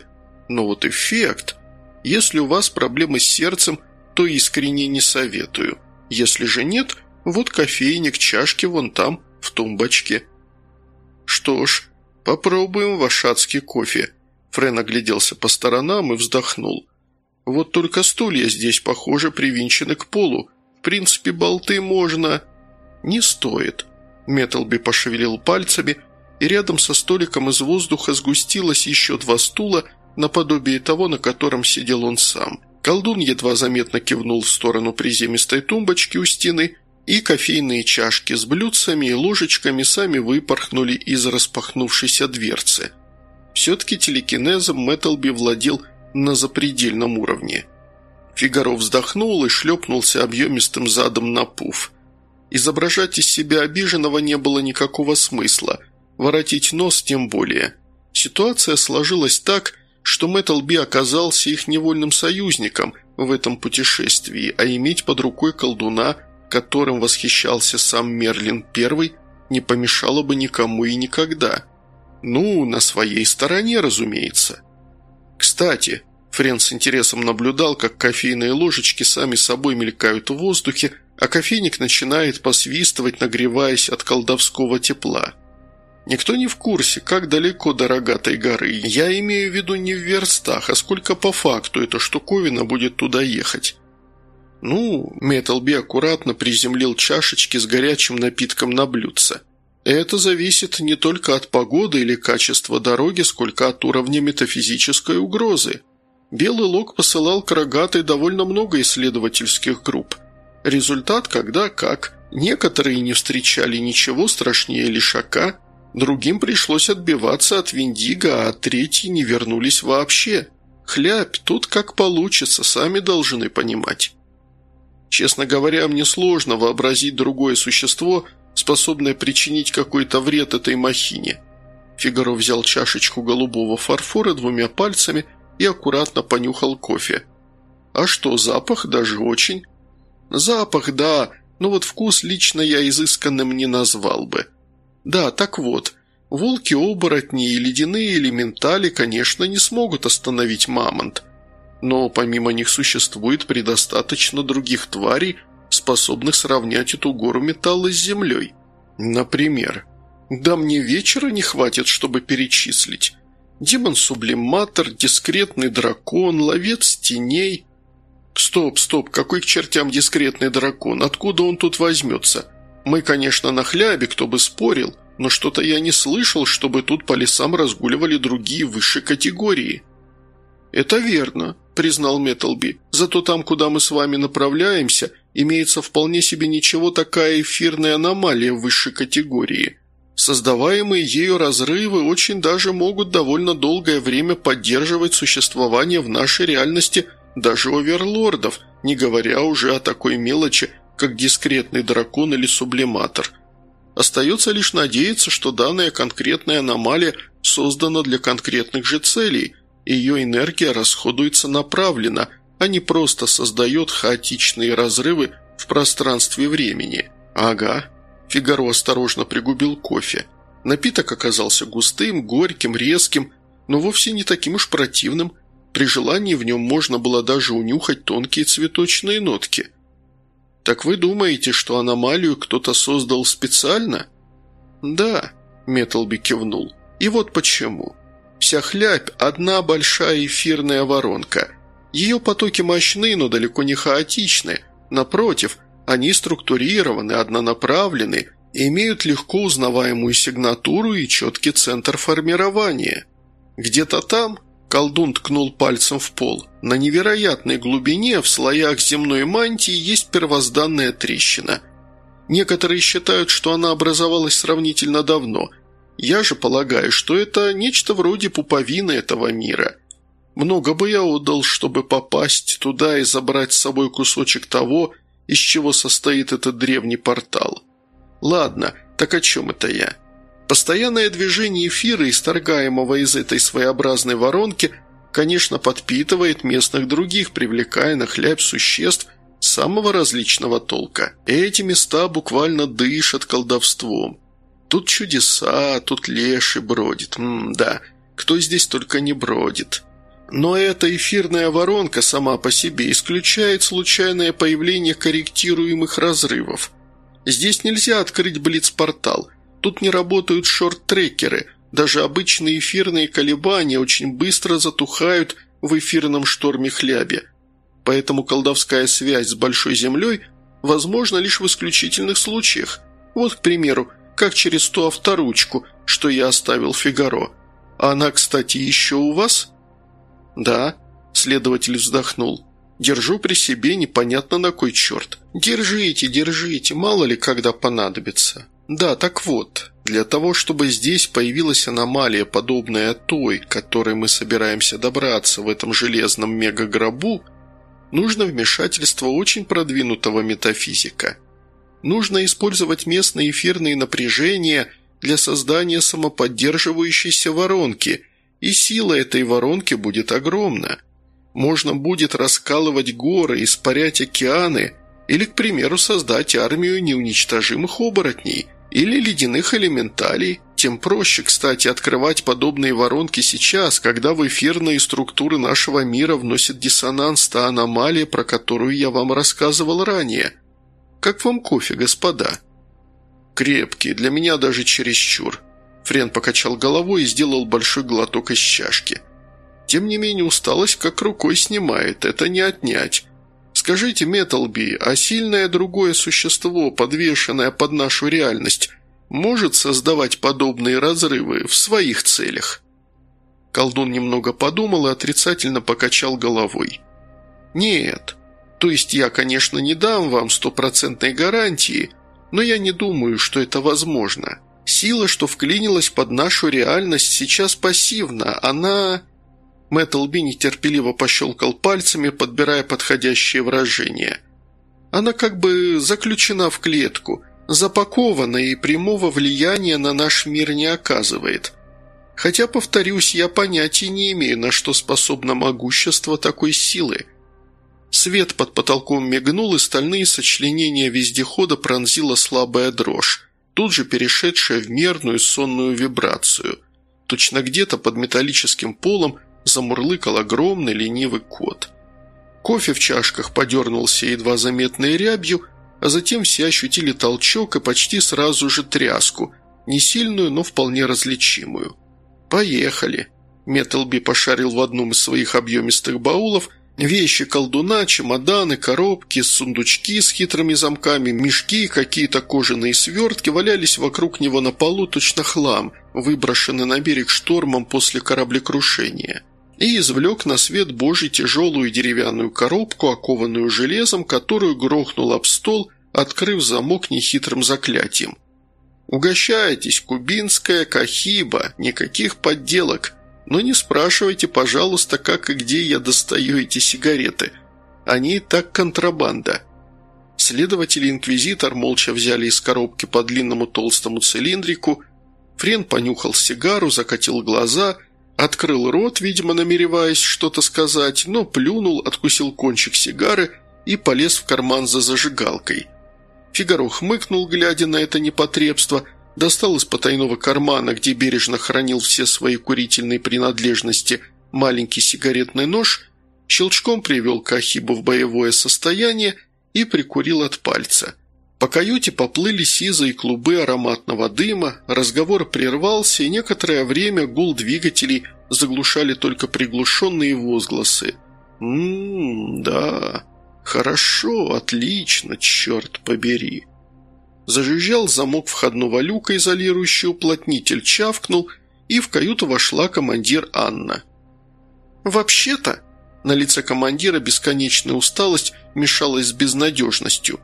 но вот эффект. Если у вас проблемы с сердцем, то искренне не советую. Если же нет, вот кофейник, чашки вон там, в тумбочке. Что ж, попробуем ваш адский кофе. Френ огляделся по сторонам и вздохнул. Вот только стулья здесь, похоже, привинчены к полу. В принципе, болты можно... Не стоит. Металби пошевелил пальцами – и рядом со столиком из воздуха сгустилось еще два стула, наподобие того, на котором сидел он сам. Колдун едва заметно кивнул в сторону приземистой тумбочки у стены, и кофейные чашки с блюдцами и ложечками сами выпорхнули из распахнувшейся дверцы. Все-таки телекинезом Мэттлби владел на запредельном уровне. Фигаро вздохнул и шлепнулся объемистым задом на пуф. Изображать из себя обиженного не было никакого смысла – воротить нос тем более. Ситуация сложилась так, что Мэттлби оказался их невольным союзником в этом путешествии, а иметь под рукой колдуна, которым восхищался сам Мерлин I, не помешало бы никому и никогда. Ну, на своей стороне, разумеется. Кстати, Френ с интересом наблюдал, как кофейные ложечки сами собой мелькают в воздухе, а кофейник начинает посвистывать, нагреваясь от колдовского тепла. Никто не в курсе, как далеко до рогатой горы. Я имею в виду не в верстах, а сколько по факту эта штуковина будет туда ехать. Ну, Металби аккуратно приземлил чашечки с горячим напитком на блюдце. Это зависит не только от погоды или качества дороги, сколько от уровня метафизической угрозы. Белый Лог посылал к рогатой довольно много исследовательских групп. Результат когда как. Некоторые не встречали ничего страшнее лишака – Другим пришлось отбиваться от Виндиго, а третьи не вернулись вообще. Хлябь, тут как получится, сами должны понимать. Честно говоря, мне сложно вообразить другое существо, способное причинить какой-то вред этой махине. Фигаро взял чашечку голубого фарфора двумя пальцами и аккуратно понюхал кофе. А что, запах даже очень? Запах, да, но вот вкус лично я изысканным не назвал бы. Да, так вот, волки-оборотни и ледяные элементали, конечно, не смогут остановить мамонт. Но помимо них существует предостаточно других тварей, способных сравнять эту гору металла с землей. Например, да мне вечера не хватит, чтобы перечислить. Демон-сублиматор, дискретный дракон, ловец теней. Стоп, стоп, какой к чертям дискретный дракон? Откуда он тут возьмется? Мы, конечно, на хлябе, кто бы спорил, но что-то я не слышал, чтобы тут по лесам разгуливали другие высшие категории». «Это верно», – признал Металби. «Зато там, куда мы с вами направляемся, имеется вполне себе ничего такая эфирная аномалия высшей категории. Создаваемые ею разрывы очень даже могут довольно долгое время поддерживать существование в нашей реальности даже оверлордов, не говоря уже о такой мелочи, как дискретный дракон или сублиматор. Остается лишь надеяться, что данная конкретная аномалия создана для конкретных же целей, и ее энергия расходуется направленно, а не просто создает хаотичные разрывы в пространстве времени. Ага. Фигаро осторожно пригубил кофе. Напиток оказался густым, горьким, резким, но вовсе не таким уж противным. При желании в нем можно было даже унюхать тонкие цветочные нотки – «Так вы думаете, что аномалию кто-то создал специально?» «Да», – Металби кивнул. «И вот почему. Вся хлябь – одна большая эфирная воронка. Ее потоки мощны, но далеко не хаотичны. Напротив, они структурированы, однонаправлены, имеют легко узнаваемую сигнатуру и четкий центр формирования. Где-то там Колдун ткнул пальцем в пол. На невероятной глубине в слоях земной мантии есть первозданная трещина. Некоторые считают, что она образовалась сравнительно давно. Я же полагаю, что это нечто вроде пуповины этого мира. Много бы я отдал, чтобы попасть туда и забрать с собой кусочек того, из чего состоит этот древний портал. Ладно, так о чем это я? Постоянное движение эфира, исторгаемого из этой своеобразной воронки, конечно, подпитывает местных других, привлекая на хляб существ самого различного толка. Эти места буквально дышат колдовством. Тут чудеса, тут леший бродит. М да, кто здесь только не бродит. Но эта эфирная воронка сама по себе исключает случайное появление корректируемых разрывов. Здесь нельзя открыть блиц-портал. Тут не работают шорт-трекеры. Даже обычные эфирные колебания очень быстро затухают в эфирном шторме хляби. Поэтому колдовская связь с Большой Землей возможна лишь в исключительных случаях. Вот, к примеру, как через ту авторучку, что я оставил Фигаро. Она, кстати, еще у вас?» «Да», – следователь вздохнул. «Держу при себе непонятно на кой черт. Держите, держите, мало ли когда понадобится. Да, так вот, для того, чтобы здесь появилась аномалия, подобная той, к которой мы собираемся добраться в этом железном мегагробу, нужно вмешательство очень продвинутого метафизика. Нужно использовать местные эфирные напряжения для создания самоподдерживающейся воронки – и сила этой воронки будет огромна. Можно будет раскалывать горы, испарять океаны или, к примеру, создать армию неуничтожимых оборотней или ледяных элементалей. Тем проще, кстати, открывать подобные воронки сейчас, когда в эфирные структуры нашего мира вносит диссонанс та аномалия, про которую я вам рассказывал ранее. Как вам кофе, господа? Крепкий, для меня даже чересчур. Френ покачал головой и сделал большой глоток из чашки. Тем не менее, усталость как рукой снимает, это не отнять. Скажите, Металби, а сильное другое существо, подвешенное под нашу реальность, может создавать подобные разрывы в своих целях?» Колдун немного подумал и отрицательно покачал головой. «Нет. То есть я, конечно, не дам вам стопроцентной гарантии, но я не думаю, что это возможно. Сила, что вклинилась под нашу реальность, сейчас пассивна. Она...» Мэттлби нетерпеливо пощелкал пальцами, подбирая подходящее выражение. «Она как бы заключена в клетку, запакована и прямого влияния на наш мир не оказывает. Хотя, повторюсь, я понятия не имею, на что способно могущество такой силы». Свет под потолком мигнул, и стальные сочленения вездехода пронзила слабая дрожь тут же перешедшая в мерную сонную вибрацию. Точно где-то под металлическим полом замурлыкал огромный ленивый кот. Кофе в чашках подернулся едва заметной рябью, а затем все ощутили толчок и почти сразу же тряску, не сильную, но вполне различимую. «Поехали!» Металби пошарил в одном из своих объемистых баулов – Вещи колдуна, чемоданы, коробки, сундучки с хитрыми замками, мешки, какие-то кожаные свертки валялись вокруг него на полу точно хлам, выброшенный на берег штормом после кораблекрушения. И извлек на свет Божий тяжелую деревянную коробку, окованную железом, которую грохнул об стол, открыв замок нехитрым заклятием. «Угощайтесь, кубинская кахиба, никаких подделок», но не спрашивайте, пожалуйста, как и где я достаю эти сигареты. Они так контрабанда». Следователь и инквизитор молча взяли из коробки по длинному толстому цилиндрику. Френ понюхал сигару, закатил глаза, открыл рот, видимо, намереваясь что-то сказать, но плюнул, откусил кончик сигары и полез в карман за зажигалкой. Фигаро хмыкнул, глядя на это непотребство – достал из потайного кармана, где бережно хранил все свои курительные принадлежности, маленький сигаретный нож, щелчком привел Кахибу в боевое состояние и прикурил от пальца. По каюте поплыли сизые клубы ароматного дыма, разговор прервался, и некоторое время гул двигателей заглушали только приглушенные возгласы. «Ммм, да, хорошо, отлично, черт побери». Зажужжал замок входного люка, изолирующий уплотнитель, чавкнул, и в каюту вошла командир Анна. «Вообще-то...» На лице командира бесконечная усталость мешалась с безнадежностью.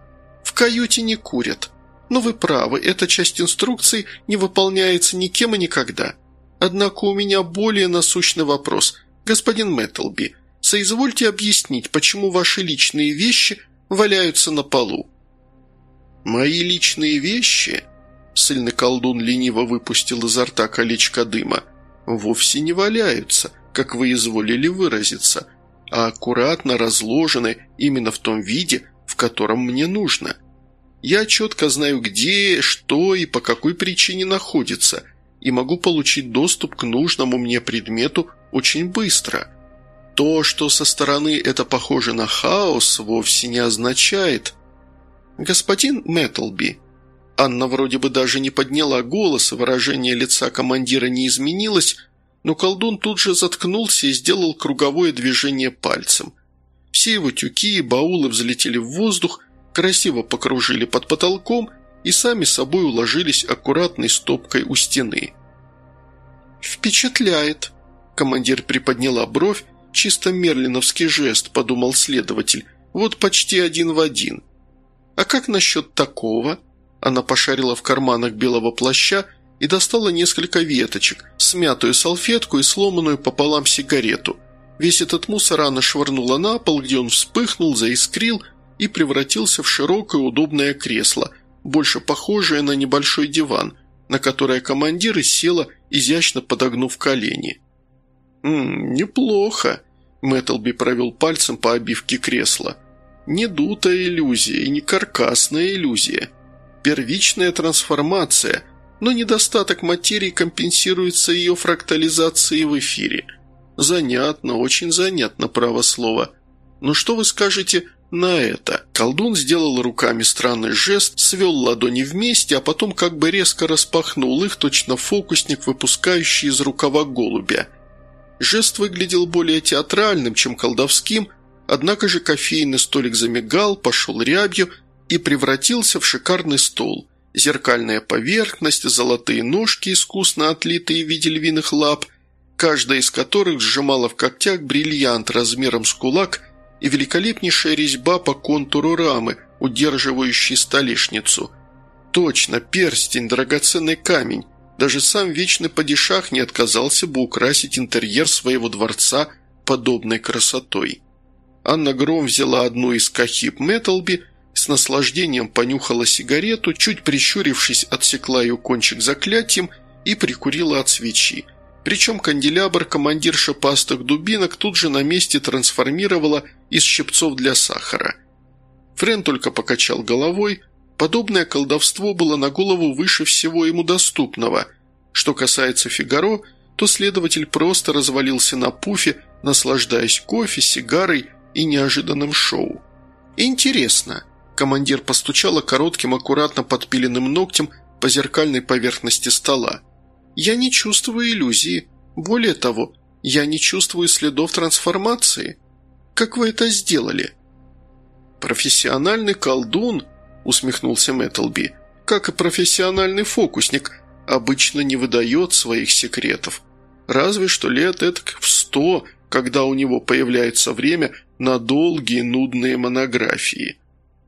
«В каюте не курят. Но вы правы, эта часть инструкций не выполняется никем и никогда. Однако у меня более насущный вопрос. Господин Мэттлби, соизвольте объяснить, почему ваши личные вещи валяются на полу?» «Мои личные вещи?» Сыльный колдун лениво выпустил изо рта колечко дыма. «Вовсе не валяются, как вы изволили выразиться, а аккуратно разложены именно в том виде, в котором мне нужно. Я четко знаю, где, что и по какой причине находится, и могу получить доступ к нужному мне предмету очень быстро. То, что со стороны это похоже на хаос, вовсе не означает... «Господин Мэттлби», Анна вроде бы даже не подняла голос, выражение лица командира не изменилось, но колдун тут же заткнулся и сделал круговое движение пальцем. Все его тюки и баулы взлетели в воздух, красиво покружили под потолком и сами собой уложились аккуратной стопкой у стены. «Впечатляет!» – командир приподняла бровь, чисто мерлиновский жест, подумал следователь, вот почти один в один. «А как насчет такого?» Она пошарила в карманах белого плаща и достала несколько веточек, смятую салфетку и сломанную пополам сигарету. Весь этот мусор она швырнула на пол, где он вспыхнул, заискрил и превратился в широкое удобное кресло, больше похожее на небольшой диван, на которое командир и села, изящно подогнув колени. «Ммм, неплохо», – Мэттлби провел пальцем по обивке кресла. «Не дутая иллюзия и не каркасная иллюзия» первичная трансформация, но недостаток материи компенсируется ее фрактализацией в эфире. Занятно, очень занятно, право слова. Но что вы скажете на это? Колдун сделал руками странный жест, свел ладони вместе, а потом как бы резко распахнул их, точно фокусник, выпускающий из рукава голубя. Жест выглядел более театральным, чем колдовским, однако же кофейный столик замигал, пошел рябью – и превратился в шикарный стол. Зеркальная поверхность, золотые ножки, искусно отлитые в виде львиных лап, каждая из которых сжимала в когтях бриллиант размером с кулак и великолепнейшая резьба по контуру рамы, удерживающей столешницу. Точно, перстень, драгоценный камень. Даже сам вечный падишах не отказался бы украсить интерьер своего дворца подобной красотой. Анна Гром взяла одну из кахип Металби – с наслаждением понюхала сигарету, чуть прищурившись, отсекла ее кончик заклятием и прикурила от свечи. Причем канделябр командирша пастых дубинок тут же на месте трансформировала из щипцов для сахара. Френ только покачал головой. Подобное колдовство было на голову выше всего ему доступного. Что касается Фигаро, то следователь просто развалился на пуфе, наслаждаясь кофе, сигарой и неожиданным шоу. «Интересно», Командир постучала коротким, аккуратно подпиленным ногтем по зеркальной поверхности стола. «Я не чувствую иллюзии. Более того, я не чувствую следов трансформации. Как вы это сделали?» «Профессиональный колдун», – усмехнулся Мэттлби, – «как и профессиональный фокусник, обычно не выдает своих секретов. Разве что лет этак в сто, когда у него появляется время на долгие нудные монографии».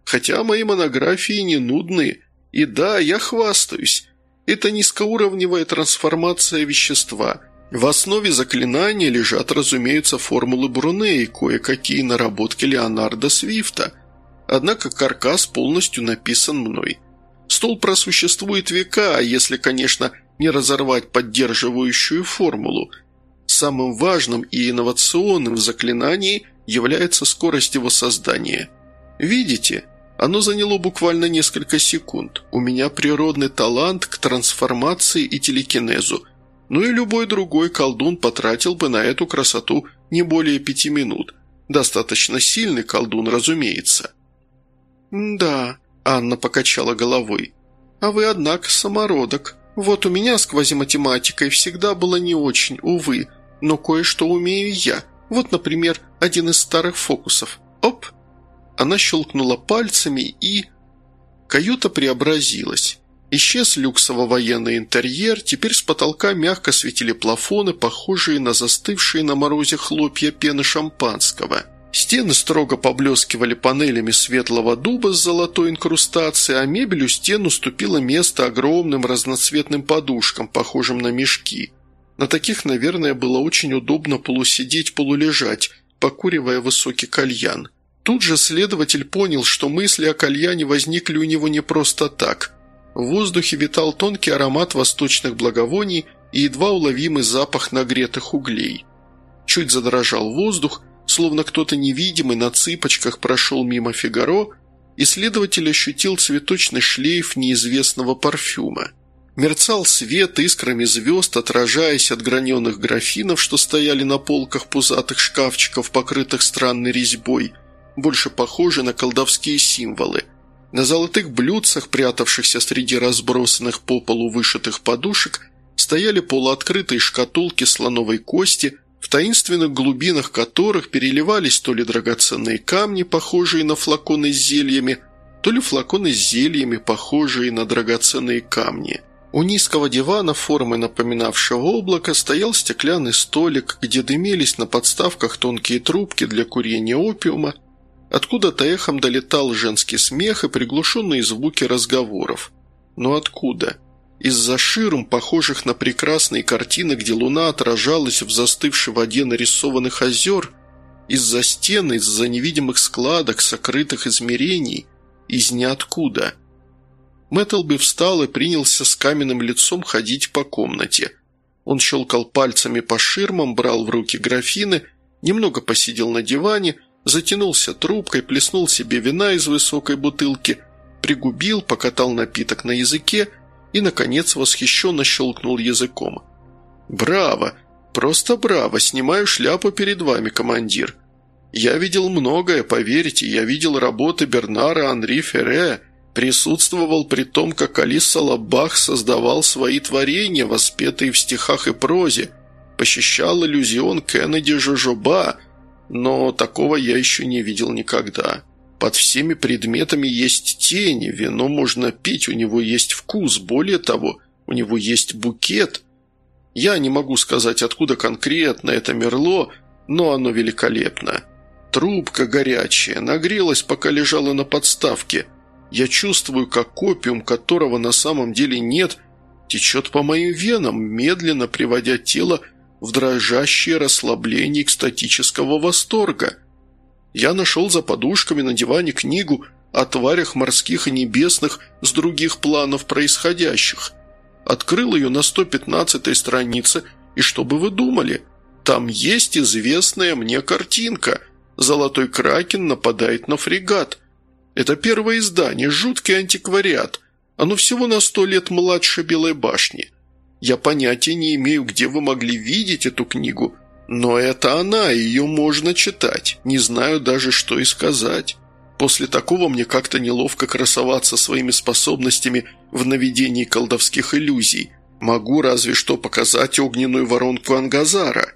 Хотя мои монографии не нудные. И да, я хвастаюсь. Это низкоуровневая трансформация вещества. В основе заклинания лежат, разумеется, формулы Бруне и кое-какие наработки Леонардо Свифта. Однако каркас полностью написан мной. Стол просуществует века, а если, конечно, не разорвать поддерживающую формулу. Самым важным и инновационным в заклинании является скорость его создания. Видите, оно заняло буквально несколько секунд. У меня природный талант к трансформации и телекинезу. Ну и любой другой колдун потратил бы на эту красоту не более пяти минут. Достаточно сильный колдун, разумеется. «Да», – Анна покачала головой. «А вы, однако, самородок. Вот у меня с квазиматематикой всегда было не очень, увы, но кое-что умею я. Вот, например, один из старых фокусов. Оп!» Она щелкнула пальцами и... Каюта преобразилась. Исчез люксово-военный интерьер, теперь с потолка мягко светили плафоны, похожие на застывшие на морозе хлопья пены шампанского. Стены строго поблескивали панелями светлого дуба с золотой инкрустацией, а мебель стен уступила место огромным разноцветным подушкам, похожим на мешки. На таких, наверное, было очень удобно полусидеть, полулежать, покуривая высокий кальян. Тут же следователь понял, что мысли о кальяне возникли у него не просто так. В воздухе витал тонкий аромат восточных благовоний и едва уловимый запах нагретых углей. Чуть задрожал воздух, словно кто-то невидимый на цыпочках прошел мимо Фигаро, и следователь ощутил цветочный шлейф неизвестного парфюма. Мерцал свет искрами звезд, отражаясь от граненых графинов, что стояли на полках пузатых шкафчиков, покрытых странной резьбой, больше похожи на колдовские символы. На золотых блюдцах, прятавшихся среди разбросанных по полу вышитых подушек, стояли полуоткрытые шкатулки слоновой кости – в таинственных глубинах которых переливались то ли драгоценные камни, похожие на флаконы с зельями, то ли флаконы с зельями, похожие на драгоценные камни. У низкого дивана, формы напоминавшего облако, стоял стеклянный столик, где дымились на подставках тонкие трубки для курения опиума. Откуда-то эхом долетал женский смех и приглушенные звуки разговоров. Но откуда? Из-за ширм, похожих на прекрасные картины, где луна отражалась в застывшей воде нарисованных озер, из-за стены, из-за невидимых складок, сокрытых измерений, из ниоткуда. Мэттлби встал и принялся с каменным лицом ходить по комнате. Он щелкал пальцами по ширмам, брал в руки графины, немного посидел на диване, затянулся трубкой, плеснул себе вина из высокой бутылки, пригубил, покатал напиток на языке – и, наконец, восхищенно щелкнул языком. «Браво! Просто браво! Снимаю шляпу перед вами, командир. Я видел многое, поверьте, я видел работы Бернара Анри Ферре, присутствовал при том, как Алиса Лабах создавал свои творения, воспетые в стихах и прозе, пощищал иллюзион Кеннеди Жожоба, но такого я еще не видел никогда». Под всеми предметами есть тени, вино можно пить, у него есть вкус, более того, у него есть букет. Я не могу сказать, откуда конкретно это мерло, но оно великолепно. Трубка горячая, нагрелась, пока лежала на подставке. Я чувствую, как опиум, которого на самом деле нет, течет по моим венам, медленно приводя тело в дрожащее расслабление экстатического восторга – я нашел за подушками на диване книгу о тварях морских и небесных с других планов происходящих. Открыл ее на 115-й странице, и что бы вы думали? Там есть известная мне картинка. Золотой Кракен нападает на фрегат. Это первое издание, жуткий антиквариат. Оно всего на сто лет младше Белой башни. Я понятия не имею, где вы могли видеть эту книгу, но это она, ее можно читать. Не знаю даже, что и сказать. После такого мне как-то неловко красоваться своими способностями в наведении колдовских иллюзий. Могу разве что показать огненную воронку Ангазара.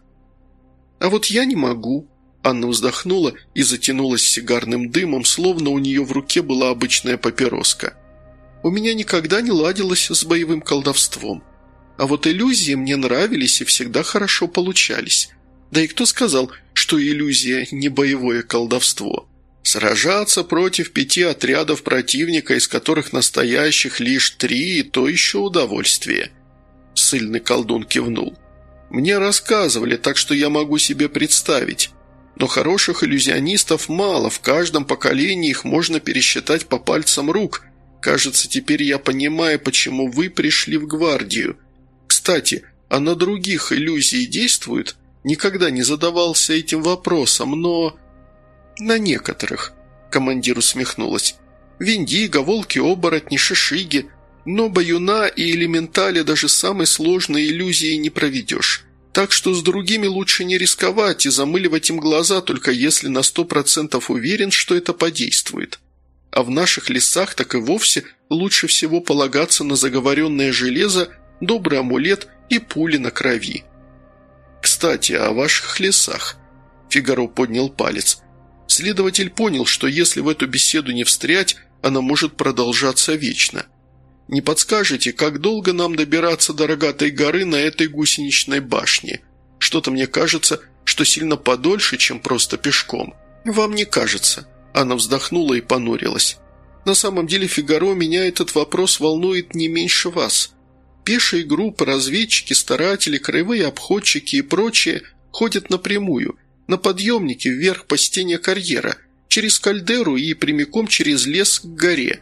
А вот я не могу. Анна вздохнула и затянулась сигарным дымом, словно у нее в руке была обычная папироска. У меня никогда не ладилось с боевым колдовством. А вот иллюзии мне нравились и всегда хорошо получались. Да и кто сказал, что иллюзия не боевое колдовство? Сражаться против пяти отрядов противника, из которых настоящих лишь три, то еще удовольствие. Сыльный колдун кивнул. Мне рассказывали, так что я могу себе представить. Но хороших иллюзионистов мало, в каждом поколении их можно пересчитать по пальцам рук. Кажется, теперь я понимаю, почему вы пришли в гвардию. Кстати, а на других иллюзии действуют? Никогда не задавался этим вопросом, но... На некоторых, командир усмехнулась. Виндиго, волки-оборотни, шишиги. Но баюна и элементали даже самой сложной иллюзии не проведешь. Так что с другими лучше не рисковать и замыливать им глаза, только если на сто процентов уверен, что это подействует. А в наших лесах так и вовсе лучше всего полагаться на заговоренное железо, добрый амулет и пули на крови. «Кстати, о ваших лесах». Фигаро поднял палец. Следователь понял, что если в эту беседу не встрять, она может продолжаться вечно. «Не подскажете, как долго нам добираться до рогатой горы на этой гусеничной башне? Что-то мне кажется, что сильно подольше, чем просто пешком». «Вам не кажется». Она вздохнула и понурилась. «На самом деле, Фигаро, меня этот вопрос волнует не меньше вас. Пешие группы, разведчики, старатели, краевые обходчики и прочее ходят напрямую, на подъемнике вверх по стене карьера, через кальдеру и прямиком через лес к горе.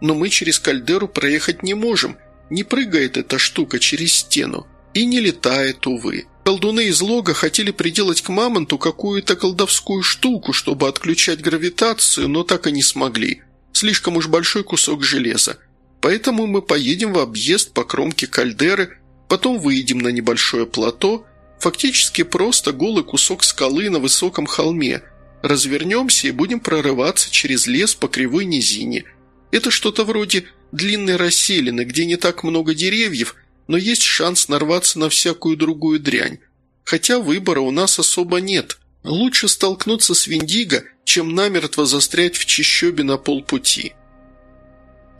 Но мы через кальдеру проехать не можем, не прыгает эта штука через стену и не летает, увы. Колдуны из лога хотели приделать к мамонту какую-то колдовскую штуку, чтобы отключать гравитацию, но так и не смогли. Слишком уж большой кусок железа. Поэтому мы поедем в объезд по кромке кальдеры, потом выйдем на небольшое плато, фактически просто голый кусок скалы на высоком холме, развернемся и будем прорываться через лес по кривой низине. Это что-то вроде длинной расселины, где не так много деревьев, но есть шанс нарваться на всякую другую дрянь. Хотя выбора у нас особо нет. Лучше столкнуться с Виндиго, чем намертво застрять в чищобе на полпути.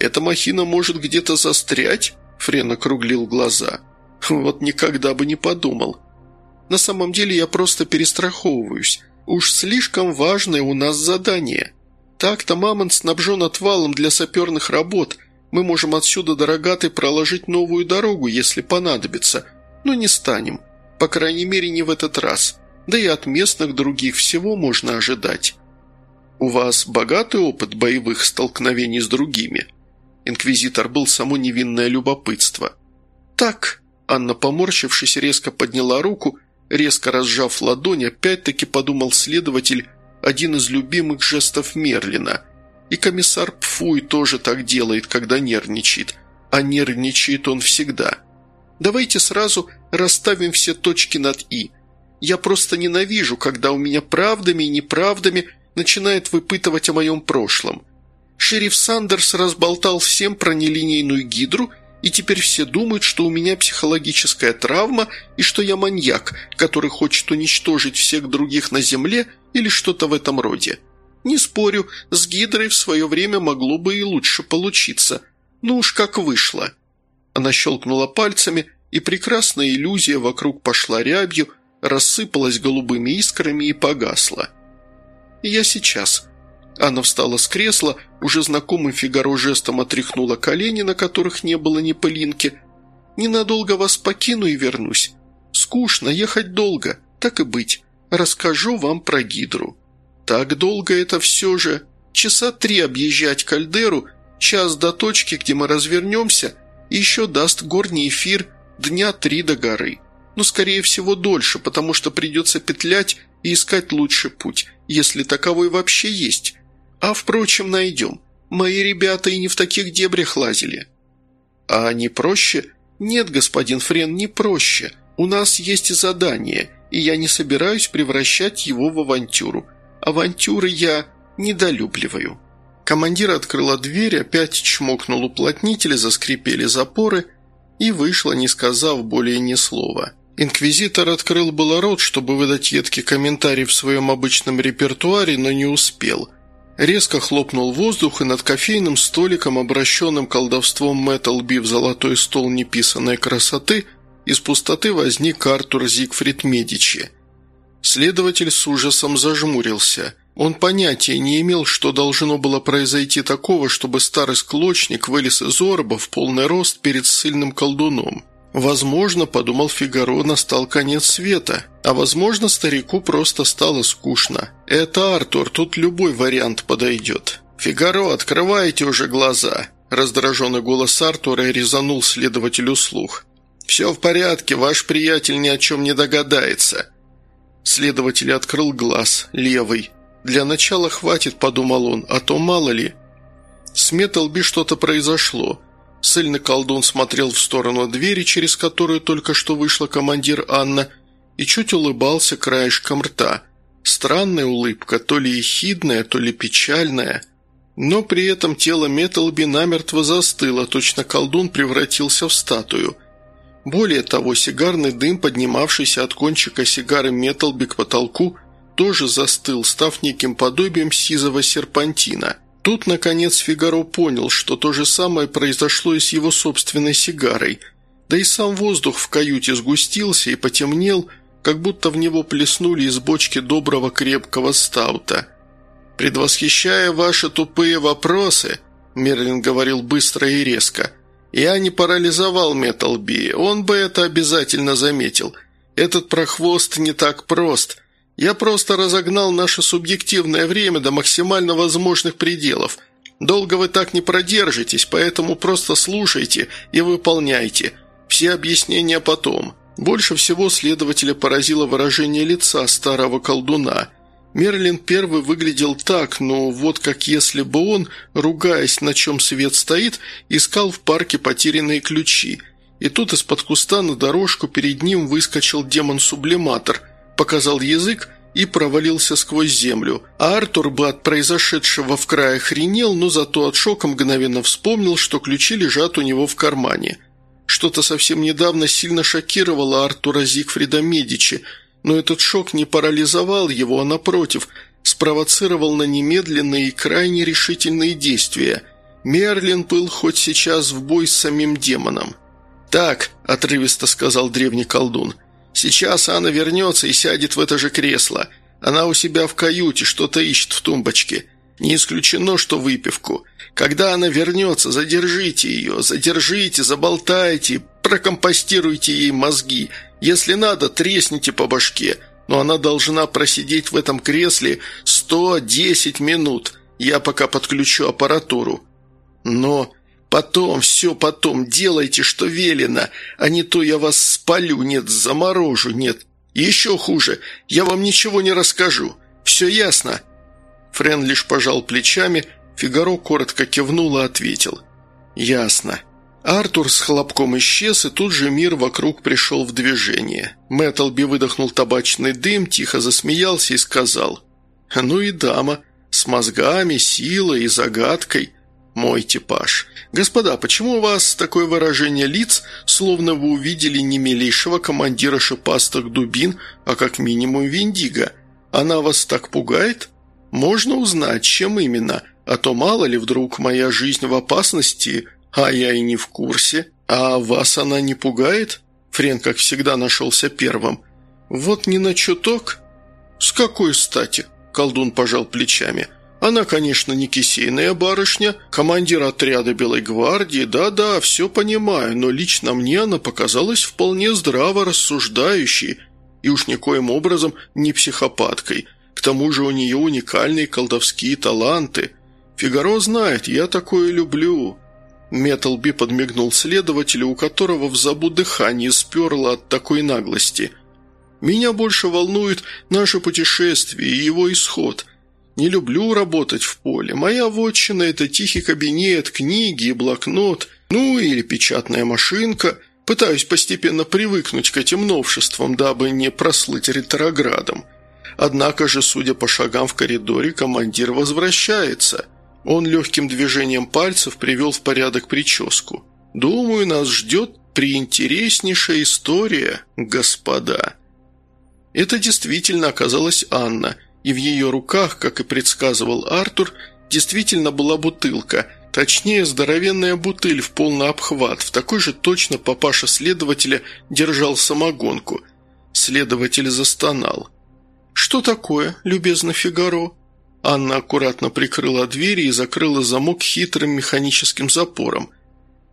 «Эта махина может где-то застрять?» Френ округлил глаза. «Вот никогда бы не подумал. На самом деле я просто перестраховываюсь. Уж слишком важное у нас задание. Так-то Мамонт снабжен отвалом для саперных работ. Мы можем отсюда до Рогатой проложить новую дорогу, если понадобится. Но не станем. По крайней мере, не в этот раз. Да и от местных других всего можно ожидать. У вас богатый опыт боевых столкновений с другими?» Инквизитор был само невинное любопытство. «Так», Анна, поморщившись, резко подняла руку, резко разжав ладонь, опять-таки подумал следователь, один из любимых жестов Мерлина. И комиссар Пфуй тоже так делает, когда нервничает. А нервничает он всегда. Давайте сразу расставим все точки над «и». Я просто ненавижу, когда у меня правдами и неправдами начинает выпытывать о моем прошлом. Шериф Сандерс разболтал всем про нелинейную гидру, и теперь все думают, что у меня психологическая травма и что я маньяк, который хочет уничтожить всех других на Земле или что-то в этом роде. Не спорю, с гидрой в свое время могло бы и лучше получиться. Ну уж как вышло. Она щелкнула пальцами, и прекрасная иллюзия вокруг пошла рябью, рассыпалась голубыми искрами и погасла. «Я сейчас», Анна встала с кресла, уже знакомым Фигаро жестом отряхнула колени, на которых не было ни пылинки. «Ненадолго вас покину и вернусь. Скучно, ехать долго. Так и быть. Расскажу вам про Гидру. Так долго это все же. Часа три объезжать кальдеру, час до точки, где мы развернемся, еще даст горний эфир дня три до горы. Но, скорее всего, дольше, потому что придется петлять и искать лучший путь, если таковой вообще есть. А, впрочем, найдем. Мои ребята и не в таких дебрях лазили». «А не проще?» «Нет, господин Френ, не проще. У нас есть задание, и я не собираюсь превращать его в авантюру. Авантюры я недолюбливаю». Командир открыла дверь, опять чмокнул уплотнитель, заскрипели запоры и вышла, не сказав более ни слова. Инквизитор открыл было рот, чтобы выдать едкий комментарий в своем обычном репертуаре, но не успел – Резко хлопнул воздух, и над кофейным столиком, обращенным колдовством Мэттлби в золотой стол неписанной красоты, из пустоты возник Артур Зигфрид Медичи. Следователь с ужасом зажмурился. Он понятия не имел, что должно было произойти такого, чтобы старый склочник вылез из орба в полный рост перед сильным колдуном. Возможно, подумал Фигаро, настал конец света, а возможно, старику просто стало скучно. Это Артур, тут любой вариант подойдет. «Фигаро, открывайте уже глаза!» Раздраженный голос Артура резанул следователю слух. «Все в порядке, ваш приятель ни о чем не догадается». Следователь открыл глаз, левый. «Для начала хватит», – подумал он, – «а то мало ли». С Металби что-то произошло. Сыльный колдун смотрел в сторону двери, через которую только что вышла командир Анна, и чуть улыбался краешком рта. Странная улыбка, то ли ехидная, то ли печальная. Но при этом тело Металби намертво застыло, точно колдун превратился в статую. Более того, сигарный дым, поднимавшийся от кончика сигары Металби к потолку, тоже застыл, став неким подобием сизого серпантина – Тут, наконец, Фигаро понял, что то же самое произошло и с его собственной сигарой. Да и сам воздух в каюте сгустился и потемнел, как будто в него плеснули из бочки доброго крепкого стаута. «Предвосхищая ваши тупые вопросы», – Мерлин говорил быстро и резко, – «я не парализовал Металби, он бы это обязательно заметил. Этот прохвост не так прост. Я просто разогнал наше субъективное время до максимально возможных пределов. Долго вы так не продержитесь, поэтому просто слушайте и выполняйте. Все объяснения потом». Больше всего следователя поразило выражение лица старого колдуна. Мерлин первый выглядел так, но вот как если бы он, ругаясь, на чем свет стоит, искал в парке потерянные ключи. И тут из-под куста на дорожку перед ним выскочил демон-сублиматор, показал язык и провалился сквозь землю. А Артур бы от произошедшего в крае охренел, но зато от шока мгновенно вспомнил, что ключи лежат у него в кармане – что-то совсем недавно сильно шокировало Артура Зигфрида Медичи, но этот шок не парализовал его, а напротив, спровоцировал на немедленные и крайне решительные действия. Мерлин был хоть сейчас в бой с самим демоном. «Так», – отрывисто сказал древний колдун, – «сейчас Анна вернется и сядет в это же кресло. Она у себя в каюте что-то ищет в тумбочке. Не исключено, что выпивку. Когда она вернется, задержите ее, задержите, заболтайте, прокомпостируйте ей мозги. Если надо, тресните по башке. Но она должна просидеть в этом кресле 110 минут. Я пока подключу аппаратуру. Но потом, все потом, делайте, что велено, а не то я вас спалю, нет, заморожу, нет. Еще хуже, я вам ничего не расскажу. Все ясно?» Френ лишь пожал плечами, Фигаро коротко кивнул и ответил. «Ясно». Артур с хлопком исчез, и тут же мир вокруг пришел в движение. Мэттлби выдохнул табачный дым, тихо засмеялся и сказал. «Ну и дама, с мозгами, силой и загадкой. Мой типаж. Господа, почему у вас такое выражение лиц, словно вы увидели не милейшего командира шипастых дубин, а как минимум Виндиго? Она вас так пугает?» Можно узнать, чем именно, а то мало ли вдруг моя жизнь в опасности, а я и не в курсе. А вас она не пугает?» Френ, как всегда, нашелся первым. «Вот не на чуток?» «С какой стати?» – колдун пожал плечами. «Она, конечно, не кисейная барышня, командир отряда Белой гвардии, да-да, все понимаю, но лично мне она показалась вполне здраво рассуждающей и уж никоим образом не психопаткой». К тому же у нее уникальные колдовские таланты. Фигаро знает, я такое люблю». Металби подмигнул следователю, у которого в забу дыхание сперло от такой наглости. «Меня больше волнует наше путешествие и его исход. Не люблю работать в поле. Моя вотчина – это тихий кабинет, книги и блокнот, ну или печатная машинка. Пытаюсь постепенно привыкнуть к этим новшествам, дабы не прослыть ретроградом». Однако же, судя по шагам в коридоре, командир возвращается. Он легким движением пальцев привел в порядок прическу. «Думаю, нас ждет приинтереснейшая история, господа». Это действительно оказалась Анна, и в ее руках, как и предсказывал Артур, действительно была бутылка, точнее, здоровенная бутыль в полный обхват, в такой же точно папаша следователя держал самогонку. Следователь застонал – «Что такое, любезно Фигаро?» Анна аккуратно прикрыла двери и закрыла замок хитрым механическим запором.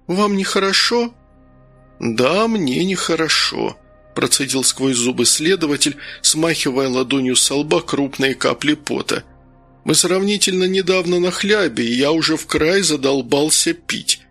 «Вам нехорошо?» «Да, мне нехорошо», – процедил сквозь зубы следователь, смахивая ладонью со лба крупные капли пота. «Мы сравнительно недавно на хлябе, и я уже в край задолбался пить.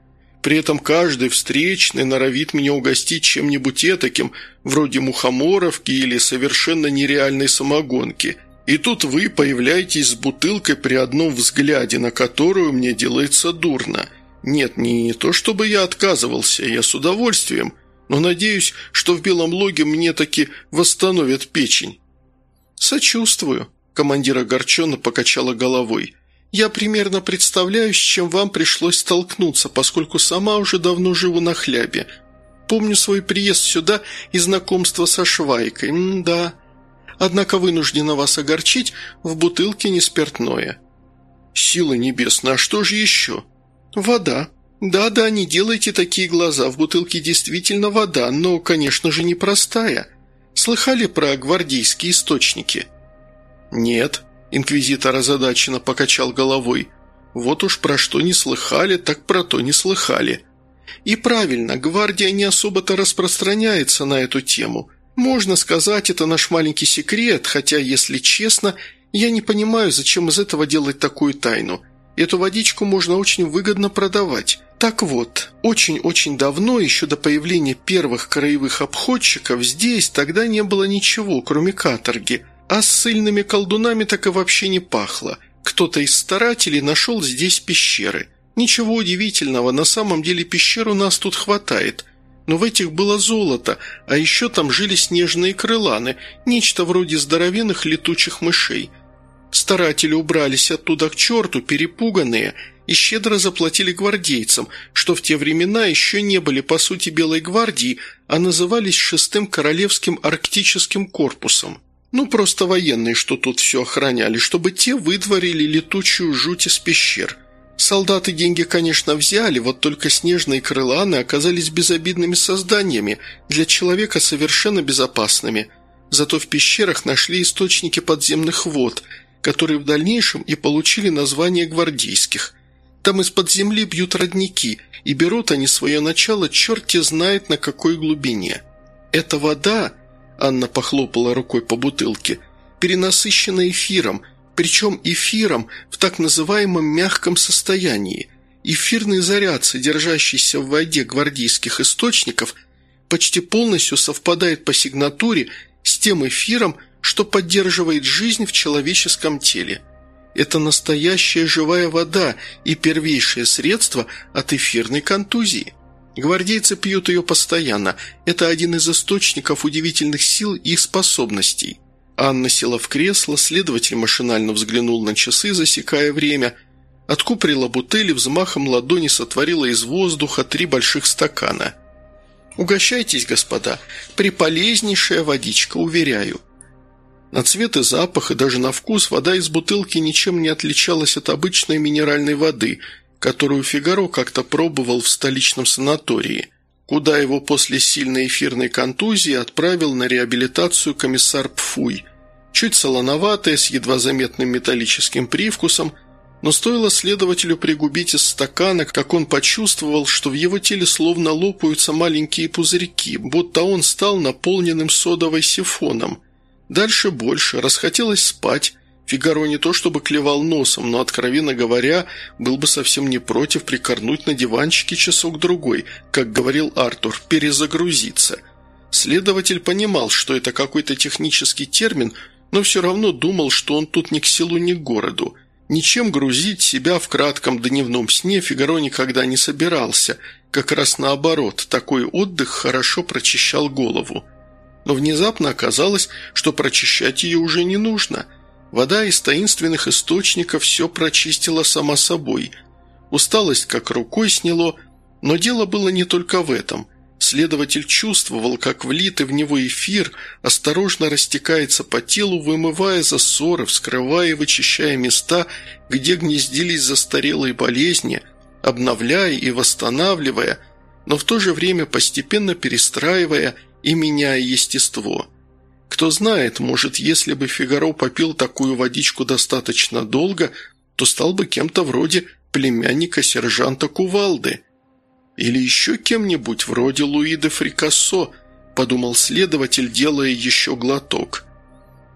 При этом каждый встречный норовит меня угостить чем-нибудь этаким, вроде мухоморовки или совершенно нереальной самогонки. И тут вы появляетесь с бутылкой при одном взгляде, на которую мне делается дурно. Нет, не то чтобы я отказывался, я с удовольствием, но надеюсь, что в белом логе мне таки восстановят печень». «Сочувствую», – командир огорченно покачала головой – я примерно представляю, с чем вам пришлось столкнуться, поскольку сама уже давно живу на хлябе. Помню свой приезд сюда и знакомство со Швайкой, да. Однако вынуждена вас огорчить, в бутылке не спиртное». «Сила небесная, а что же еще?» «Вода. Да-да, не делайте такие глаза, в бутылке действительно вода, но, конечно же, непростая. Слыхали про гвардейские источники?» «Нет», – инквизитор озадаченно покачал головой. «Вот уж про что не слыхали, так про то не слыхали». «И правильно, гвардия не особо-то распространяется на эту тему. Можно сказать, это наш маленький секрет, хотя, если честно, я не понимаю, зачем из этого делать такую тайну. Эту водичку можно очень выгодно продавать. Так вот, очень-очень давно, еще до появления первых краевых обходчиков, здесь тогда не было ничего, кроме каторги, а с сильными колдунами так и вообще не пахло. Кто-то из старателей нашел здесь пещеры. Ничего удивительного, на самом деле пещер у нас тут хватает. Но в этих было золото, а еще там жили снежные крыланы, нечто вроде здоровенных летучих мышей – Старатели убрались оттуда к черту, перепуганные, и щедро заплатили гвардейцам, что в те времена еще не были по сути Белой гвардии, а назывались шестым королевским арктическим корпусом. Ну, просто военные, что тут все охраняли, чтобы те выдворили летучую жуть из пещер. Солдаты деньги, конечно, взяли, вот только снежные крыланы оказались безобидными созданиями, для человека совершенно безопасными. Зато в пещерах нашли источники подземных вод – которые в дальнейшем и получили название гвардейских. Там из-под земли бьют родники, и берут они свое начало черти знает на какой глубине. Эта вода, Анна похлопала рукой по бутылке, перенасыщена эфиром, причем эфиром в так называемом мягком состоянии. Эфирный заряд, содержащийся в воде гвардейских источников, почти полностью совпадает по сигнатуре с тем эфиром, что поддерживает жизнь в человеческом теле. Это настоящая живая вода и первейшее средство от эфирной контузии. Гвардейцы пьют ее постоянно. Это один из источников удивительных сил и способностей. Анна села в кресло, следователь машинально взглянул на часы, засекая время. Откуприла бутыль и взмахом ладони сотворила из воздуха три больших стакана. «Угощайтесь, господа. Приполезнейшая водичка, уверяю». На цвет и запах, и даже на вкус вода из бутылки ничем не отличалась от обычной минеральной воды, которую Фигаро как-то пробовал в столичном санатории, куда его после сильной эфирной контузии отправил на реабилитацию комиссар Пфуй. Чуть солоноватая, с едва заметным металлическим привкусом, но стоило следователю пригубить из стакана, как он почувствовал, что в его теле словно лопаются маленькие пузырьки, будто он стал наполненным содовой сифоном – Дальше больше, расхотелось спать. Фигаро не то чтобы клевал носом, но, откровенно говоря, был бы совсем не против прикорнуть на диванчике часок-другой, как говорил Артур, перезагрузиться. Следователь понимал, что это какой-то технический термин, но все равно думал, что он тут ни к селу, ни к городу. Ничем грузить себя в кратком дневном сне Фигаро никогда не собирался, как раз наоборот, такой отдых хорошо прочищал голову но внезапно оказалось, что прочищать ее уже не нужно. Вода из таинственных источников все прочистила сама собой. Усталость как рукой сняло, но дело было не только в этом. Следователь чувствовал, как влитый в него эфир осторожно растекается по телу, вымывая засоры, вскрывая и вычищая места, где гнездились застарелые болезни, обновляя и восстанавливая, но в то же время постепенно перестраивая и меняя естество. Кто знает, может, если бы Фигаро попил такую водичку достаточно долго, то стал бы кем-то вроде племянника сержанта Кувалды. Или еще кем-нибудь вроде Луи Фрикассо, подумал следователь, делая еще глоток.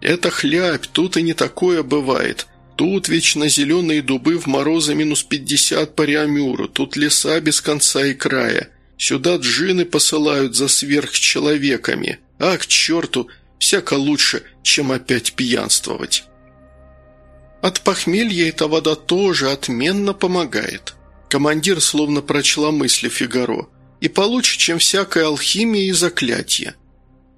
Это хлябь, тут и не такое бывает. Тут вечно зеленые дубы в морозы минус пятьдесят по Реамюру, тут леса без конца и края. Сюда джины посылают за сверхчеловеками. А, к черту, всяко лучше, чем опять пьянствовать. От похмелья эта вода тоже отменно помогает. Командир словно прочла мысли Фигаро. И получше, чем всякая алхимия и заклятие.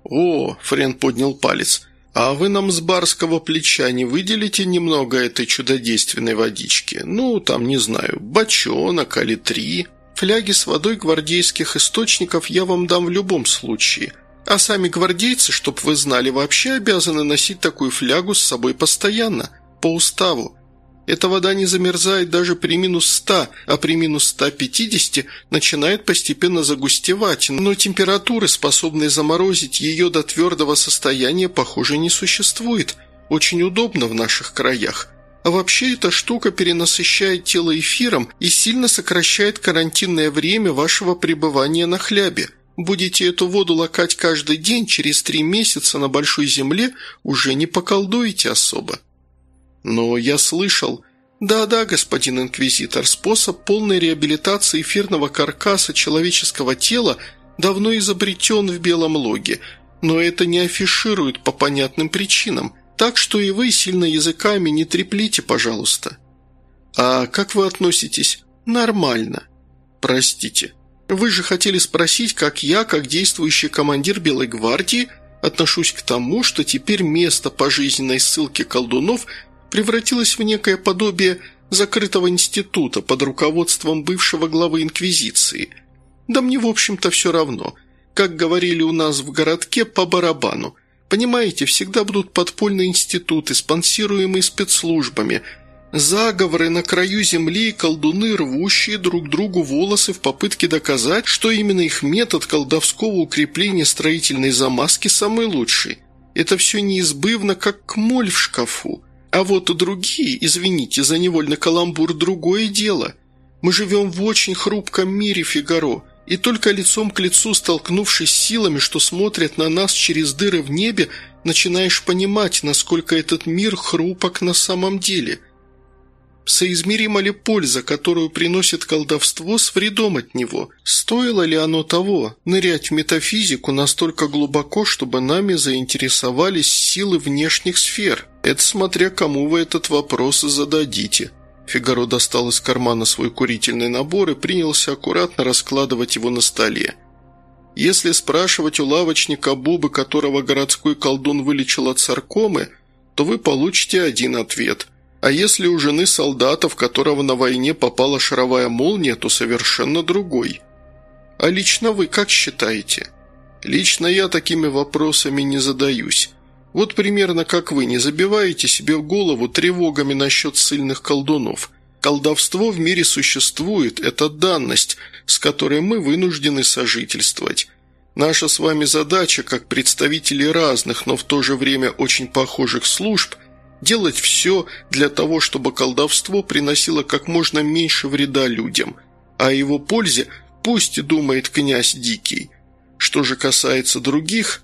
«О!» – Френ поднял палец. «А вы нам с барского плеча не выделите немного этой чудодейственной водички? Ну, там, не знаю, бочонок или три?» Фляги с водой гвардейских источников я вам дам в любом случае. А сами гвардейцы, чтоб вы знали, вообще обязаны носить такую флягу с собой постоянно, по уставу. Эта вода не замерзает даже при минус 100, а при минус 150 начинает постепенно загустевать, но температуры, способные заморозить ее до твердого состояния, похоже, не существует. Очень удобно в наших краях. А вообще эта штука перенасыщает тело эфиром и сильно сокращает карантинное время вашего пребывания на хлябе. Будете эту воду лакать каждый день, через три месяца на большой земле уже не поколдуете особо. Но я слышал... Да-да, господин инквизитор, способ полной реабилитации эфирного каркаса человеческого тела давно изобретен в Белом Логе, но это не афишируют по понятным причинам – так что и вы сильно языками не треплите, пожалуйста. А как вы относитесь? Нормально. Простите. Вы же хотели спросить, как я, как действующий командир Белой гвардии, отношусь к тому, что теперь место пожизненной ссылки колдунов превратилось в некое подобие закрытого института под руководством бывшего главы Инквизиции. Да мне, в общем-то, все равно. Как говорили у нас в городке, по барабану. Понимаете, всегда будут подпольные институты, спонсируемые спецслужбами, заговоры на краю земли и колдуны, рвущие друг другу волосы в попытке доказать, что именно их метод колдовского укрепления строительной замазки самый лучший. Это все неизбывно, как моль в шкафу. А вот другие, извините за невольный каламбур, другое дело. Мы живем в очень хрупком мире, Фигаро. И только лицом к лицу, столкнувшись с силами, что смотрят на нас через дыры в небе, начинаешь понимать, насколько этот мир хрупок на самом деле. Соизмерима ли польза, которую приносит колдовство с вредом от него? Стоило ли оно того, нырять в метафизику настолько глубоко, чтобы нами заинтересовались силы внешних сфер? Это смотря кому вы этот вопрос зададите. Фигаро достал из кармана свой курительный набор и принялся аккуратно раскладывать его на столе. Если спрашивать у лавочника Бубы, которого городской колдун вылечил от саркомы, то вы получите один ответ. А если у жены солдата, в которого на войне попала шаровая молния, то совершенно другой. А лично вы как считаете? Лично я такими вопросами не задаюсь. Вот примерно как вы не забиваете себе в голову тревогами насчет сильных колдунов. Колдовство в мире существует, это данность, с которой мы вынуждены сожительствовать. Наша с вами задача, как представителей разных, но в то же время очень похожих служб, делать все для того, чтобы колдовство приносило как можно меньше вреда людям. А о его пользе пусть думает князь Дикий. Что же касается других,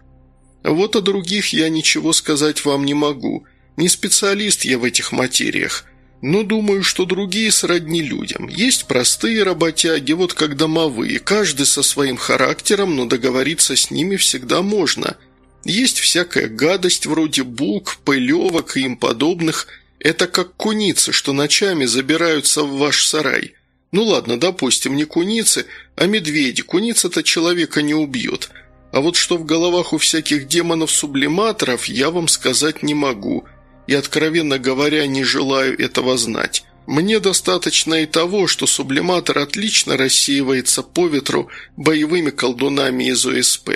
вот о других я ничего сказать вам не могу. Не специалист я в этих материях. Но думаю, что другие сродни людям. Есть простые работяги, вот как домовые, каждый со своим характером, но договориться с ними всегда можно. Есть всякая гадость вроде бук, пылевок и им подобных. Это как куницы, что ночами забираются в ваш сарай. Ну ладно, допустим, не куницы, а медведи. Куница-то человека не убьет. А вот что в головах у всяких демонов-сублиматоров, я вам сказать не могу. И, откровенно говоря, не желаю этого знать. Мне достаточно и того, что сублиматор отлично рассеивается по ветру боевыми колдунами из ОСП.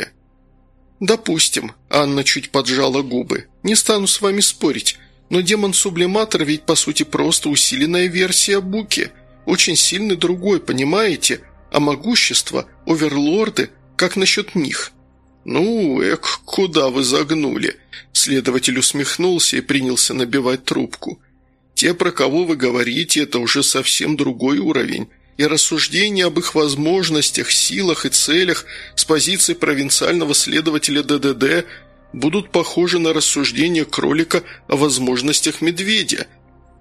«Допустим», – Анна чуть поджала губы. «Не стану с вами спорить, но демон-сублиматор ведь по сути просто усиленная версия Буки. Очень сильный другой, понимаете? А могущество, оверлорды, как насчет них?» «Ну, эк, куда вы загнули?» Следователь усмехнулся и принялся набивать трубку. «Те, про кого вы говорите, это уже совсем другой уровень, и рассуждения об их возможностях, силах и целях с позиции провинциального следователя ДДД будут похожи на рассуждения кролика о возможностях медведя.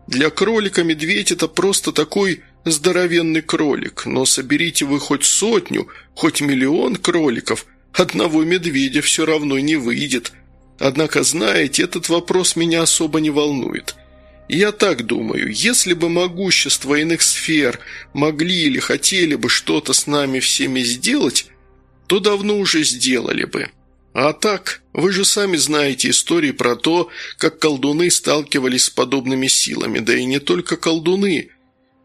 Для кролика медведь – это просто такой здоровенный кролик, но соберите вы хоть сотню, хоть миллион кроликов – Одного медведя все равно не выйдет. Однако, знаете, этот вопрос меня особо не волнует. Я так думаю, если бы могущество иных сфер могли или хотели бы что-то с нами всеми сделать, то давно уже сделали бы. А так, вы же сами знаете истории про то, как колдуны сталкивались с подобными силами, да и не только колдуны.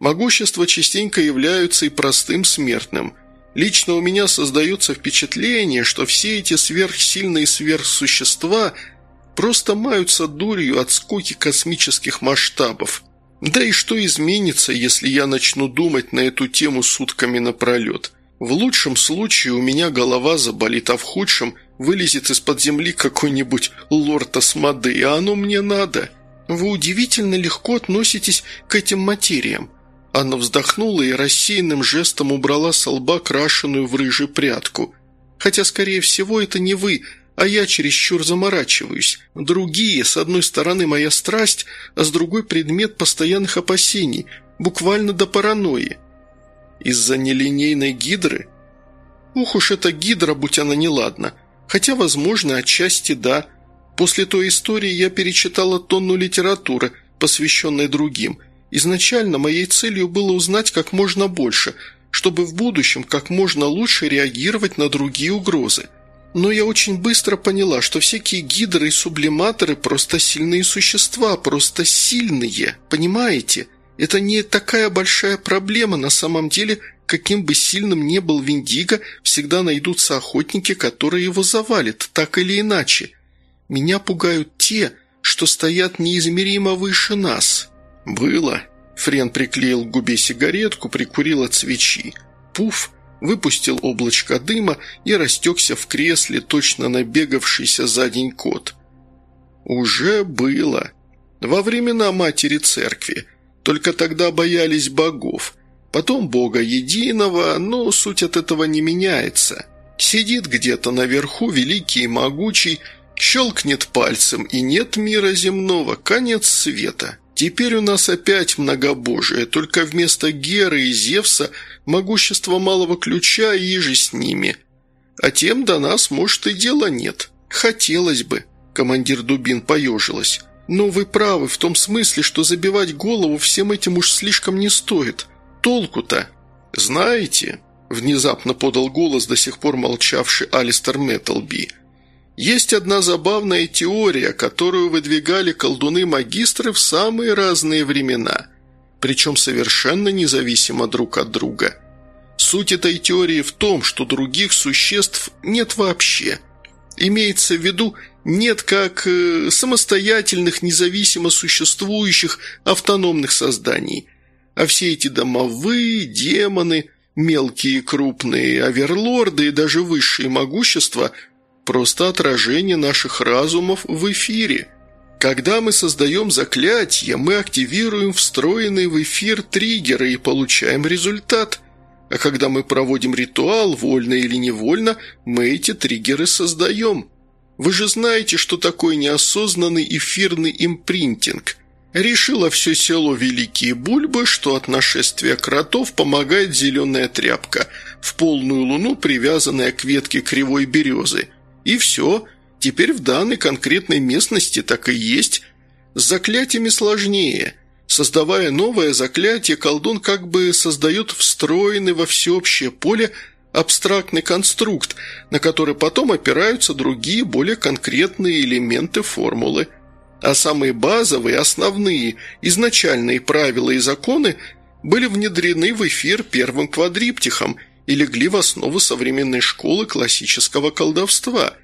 Могущества частенько являются и простым смертным – Лично у меня создается впечатление, что все эти сверхсильные сверхсущества просто маются дурью от скуки космических масштабов. Да и что изменится, если я начну думать на эту тему сутками напролет? В лучшем случае у меня голова заболит, а в худшем вылезет из-под земли какой-нибудь лорд Асмодей, а оно мне надо. Вы удивительно легко относитесь к этим материям. Она вздохнула и рассеянным жестом убрала с лба крашеную в рыжий прядку. Хотя, скорее всего, это не вы, а я чересчур заморачиваюсь. Другие, с одной стороны, моя страсть, а с другой предмет постоянных опасений, буквально до паранойи. Из-за нелинейной гидры? Ух уж эта гидра, будь она неладна. Хотя, возможно, отчасти да. После той истории я перечитала тонну литературы, посвященной другим. Изначально моей целью было узнать как можно больше, чтобы в будущем как можно лучше реагировать на другие угрозы. Но я очень быстро поняла, что всякие гидры и сублиматоры просто сильные существа, просто сильные, понимаете? Это не такая большая проблема на самом деле, каким бы сильным ни был Виндиго, всегда найдутся охотники, которые его завалят, так или иначе. Меня пугают те, что стоят неизмеримо выше нас. Было. Френ приклеил к губе сигаретку, прикурил от свечи. Пуф, выпустил облачко дыма и растекся в кресле, точно набегавшийся за день кот. «Уже было. Во времена матери церкви. Только тогда боялись богов. Потом бога единого, но суть от этого не меняется. Сидит где-то наверху великий и могучий, щелкнет пальцем, и нет мира земного, конец света». Теперь у нас опять многобожие, только вместо Геры и Зевса могущество малого ключа и же с ними. А тем до нас, может, и дела нет. Хотелось бы, командир Дубин поежилась. Но вы правы в том смысле, что забивать голову всем этим уж слишком не стоит. Толку-то? Знаете, внезапно подал голос до сих пор молчавший Алистер Меттлби – есть одна забавная теория, которую выдвигали колдуны-магистры в самые разные времена, причем совершенно независимо друг от друга. Суть этой теории в том, что других существ нет вообще. Имеется в виду, нет как э, самостоятельных, независимо существующих автономных созданий. А все эти домовые, демоны, мелкие и крупные оверлорды и даже высшие могущества – просто отражение наших разумов в эфире. Когда мы создаем заклятие, мы активируем встроенные в эфир триггеры и получаем результат. А когда мы проводим ритуал, вольно или невольно, мы эти триггеры создаем. Вы же знаете, что такое неосознанный эфирный импринтинг. Решило все село Великие Бульбы, что от нашествия кротов помогает зеленая тряпка, в полную луну привязанная к ветке кривой березы – и все. Теперь в данной конкретной местности так и есть. С заклятиями сложнее. Создавая новое заклятие, колдун как бы создает встроенный во всеобщее поле абстрактный конструкт, на который потом опираются другие, более конкретные элементы формулы. А самые базовые, основные, изначальные правила и законы были внедрены в эфир первым квадриптихом – и легли в основу современной школы классического колдовства.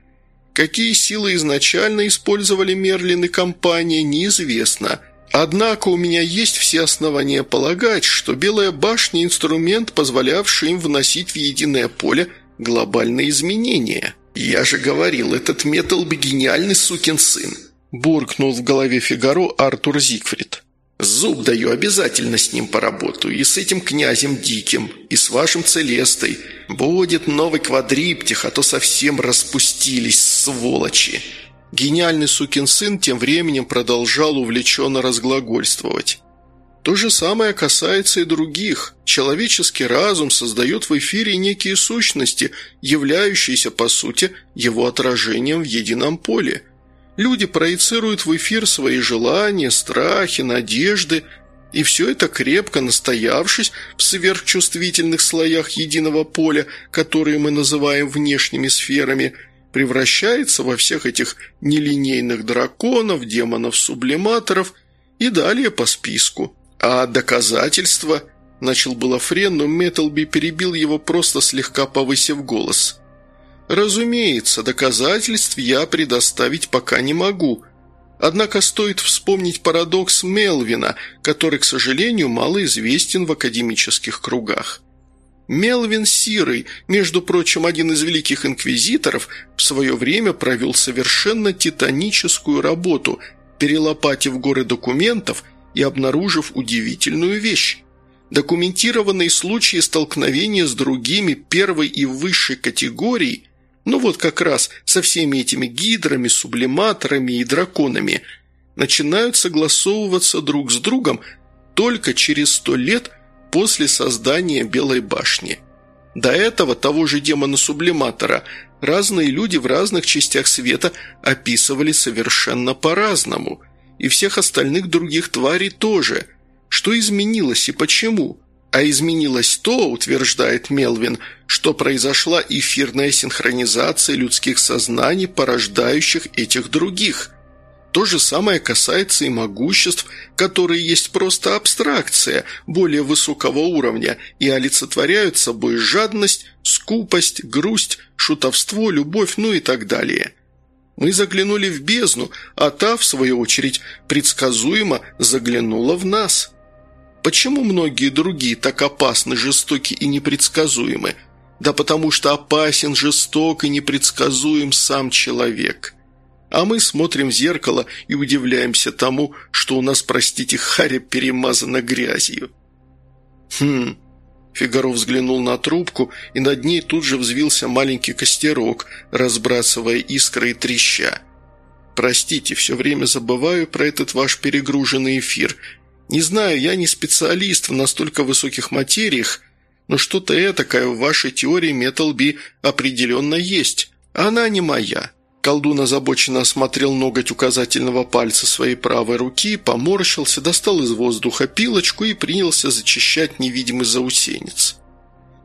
Какие силы изначально использовали Мерлин и компания, неизвестно. Однако у меня есть все основания полагать, что Белая башня – инструмент, позволявший им вносить в единое поле глобальные изменения. «Я же говорил, этот Металби гениальный сукин сын!» – буркнул в голове Фигаро Артур Зигфрид. Зуб даю, обязательно с ним поработаю. И с этим князем Диким, и с вашим Целестой. Будет новый квадриптих, а то совсем распустились, сволочи». Гениальный сукин сын тем временем продолжал увлеченно разглагольствовать. То же самое касается и других. Человеческий разум создает в эфире некие сущности, являющиеся, по сути, его отражением в едином поле – Люди проецируют в эфир свои желания, страхи, надежды, и все это крепко настоявшись в сверхчувствительных слоях единого поля, которые мы называем внешними сферами, превращается во всех этих нелинейных драконов, демонов-сублиматоров и далее по списку. А доказательства... Начал было Френ, но Металби перебил его, просто слегка повысив голос – «Разумеется, доказательств я предоставить пока не могу. Однако стоит вспомнить парадокс Мелвина, который, к сожалению, мало известен в академических кругах. Мелвин Сирый, между прочим, один из великих инквизиторов, в свое время провел совершенно титаническую работу, перелопатив горы документов и обнаружив удивительную вещь. Документированные случаи столкновения с другими первой и высшей категорий, ну вот как раз со всеми этими гидрами, сублиматорами и драконами, начинают согласовываться друг с другом только через сто лет после создания Белой башни. До этого того же демона-сублиматора разные люди в разных частях света описывали совершенно по-разному, и всех остальных других тварей тоже – что изменилось и почему? А изменилось то, утверждает Мелвин, что произошла эфирная синхронизация людских сознаний, порождающих этих других. То же самое касается и могуществ, которые есть просто абстракция более высокого уровня и олицетворяют собой жадность, скупость, грусть, шутовство, любовь, ну и так далее. Мы заглянули в бездну, а та, в свою очередь, предсказуемо заглянула в нас». Почему многие другие так опасны, жестоки и непредсказуемы? Да потому что опасен, жесток и непредсказуем сам человек. А мы смотрим в зеркало и удивляемся тому, что у нас, простите, харя перемазана грязью. Хм... Фигаро взглянул на трубку, и над ней тут же взвился маленький костерок, разбрасывая искры и треща. «Простите, все время забываю про этот ваш перегруженный эфир. Не знаю, я не специалист в настолько высоких материях, но что-то этакое в вашей теории Металби определенно есть. Она не моя». Колдун озабоченно осмотрел ноготь указательного пальца своей правой руки, поморщился, достал из воздуха пилочку и принялся зачищать невидимый заусенец.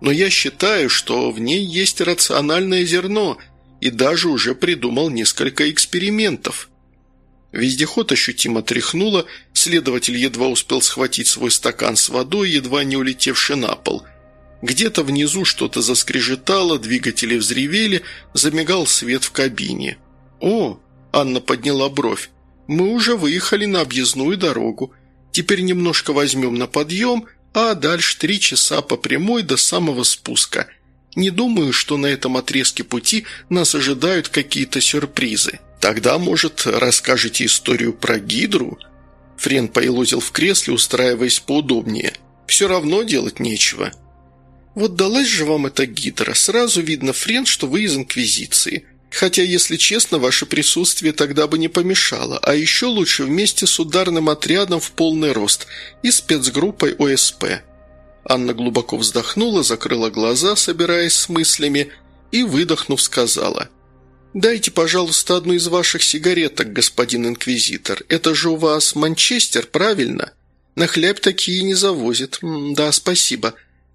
«Но я считаю, что в ней есть рациональное зерно, и даже уже придумал несколько экспериментов». Вездеход ощутимо тряхнуло, следователь едва успел схватить свой стакан с водой, едва не улетевший на пол. Где-то внизу что-то заскрежетало, двигатели взревели, замигал свет в кабине. «О!» – Анна подняла бровь. «Мы уже выехали на объездную дорогу. Теперь немножко возьмем на подъем, а дальше три часа по прямой до самого спуска. Не думаю, что на этом отрезке пути нас ожидают какие-то сюрпризы». «Тогда, может, расскажете историю про Гидру?» Френ поелозил в кресле, устраиваясь поудобнее. «Все равно делать нечего». «Вот далась же вам эта Гидра. Сразу видно, Френ, что вы из Инквизиции. Хотя, если честно, ваше присутствие тогда бы не помешало. А еще лучше вместе с ударным отрядом в полный рост и спецгруппой ОСП». Анна глубоко вздохнула, закрыла глаза, собираясь с мыслями, и, выдохнув, сказала – «Дайте, пожалуйста, одну из ваших сигареток, господин инквизитор. Это же у вас Манчестер, правильно? На хлеб такие не завозят. да, спасибо.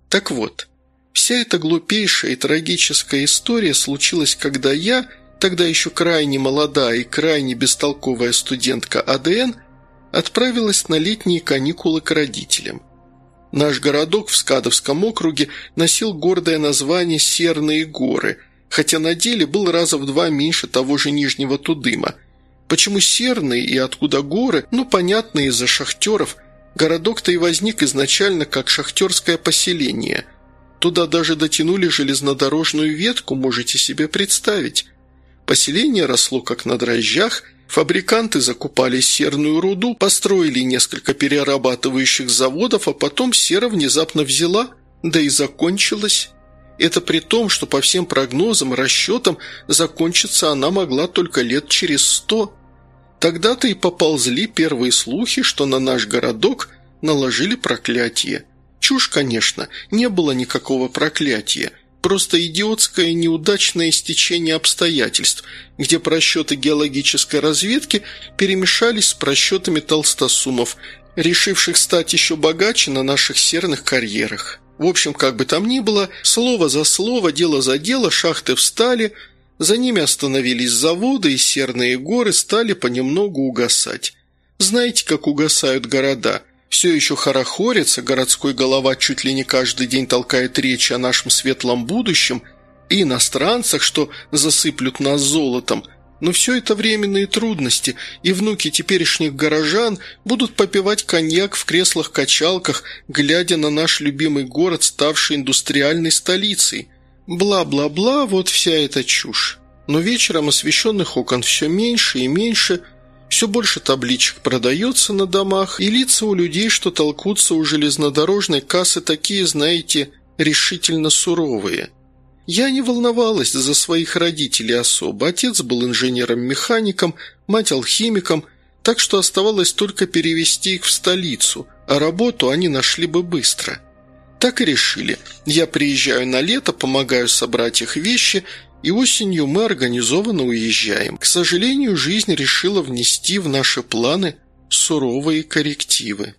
Так вот, вся эта глупейшая и трагическая история случилась, когда я, тогда еще крайне молодая и крайне бестолковая студентка АДН, отправилась на летние каникулы к родителям. Наш городок в Скадовском округе носил гордое название «Серные горы», хотя на деле был раза в два меньше того же Нижнего Тудыма. Почему Серный и откуда горы, ну, понятно, из-за шахтеров. Городок-то и возник изначально как шахтерское поселение. Туда даже дотянули железнодорожную ветку, можете себе представить. Поселение росло как на дрожжах, фабриканты закупали серную руду, построили несколько перерабатывающих заводов, а потом сера внезапно взяла, да и закончилась. Это при том, что по всем прогнозам и расчетам закончиться она могла только лет через сто. Тогда-то и поползли первые слухи, что на наш городок наложили проклятие. Чушь, конечно, не было никакого проклятия. Просто идиотское неудачное стечение обстоятельств, где просчеты геологической разведки перемешались с просчетами толстосумов, решивших стать еще богаче на наших серных карьерах. В общем, как бы там ни было, слово за слово, дело за дело, шахты встали, за ними остановились заводы, и серные горы стали понемногу угасать. Знаете, как угасают города? Все еще хорохорится, городской голова чуть ли не каждый день толкает речи о нашем светлом будущем и иностранцах, что засыплют нас золотом, Но все это временные трудности, и внуки теперешних горожан будут попивать коньяк в креслах-качалках, глядя на наш любимый город, ставший индустриальной столицей. Бла-бла-бла, вот вся эта чушь. Но вечером освещенных окон все меньше и меньше, все больше табличек продается на домах, и лица у людей, что толкутся у железнодорожной кассы, такие, знаете, решительно суровые – я не волновалась за своих родителей особо. Отец был инженером-механиком, мать алхимиком, так что оставалось только перевести их в столицу, а работу они нашли бы быстро. Так и решили. Я приезжаю на лето, помогаю собрать их вещи, и осенью мы организованно уезжаем. К сожалению, жизнь решила внести в наши планы суровые коррективы.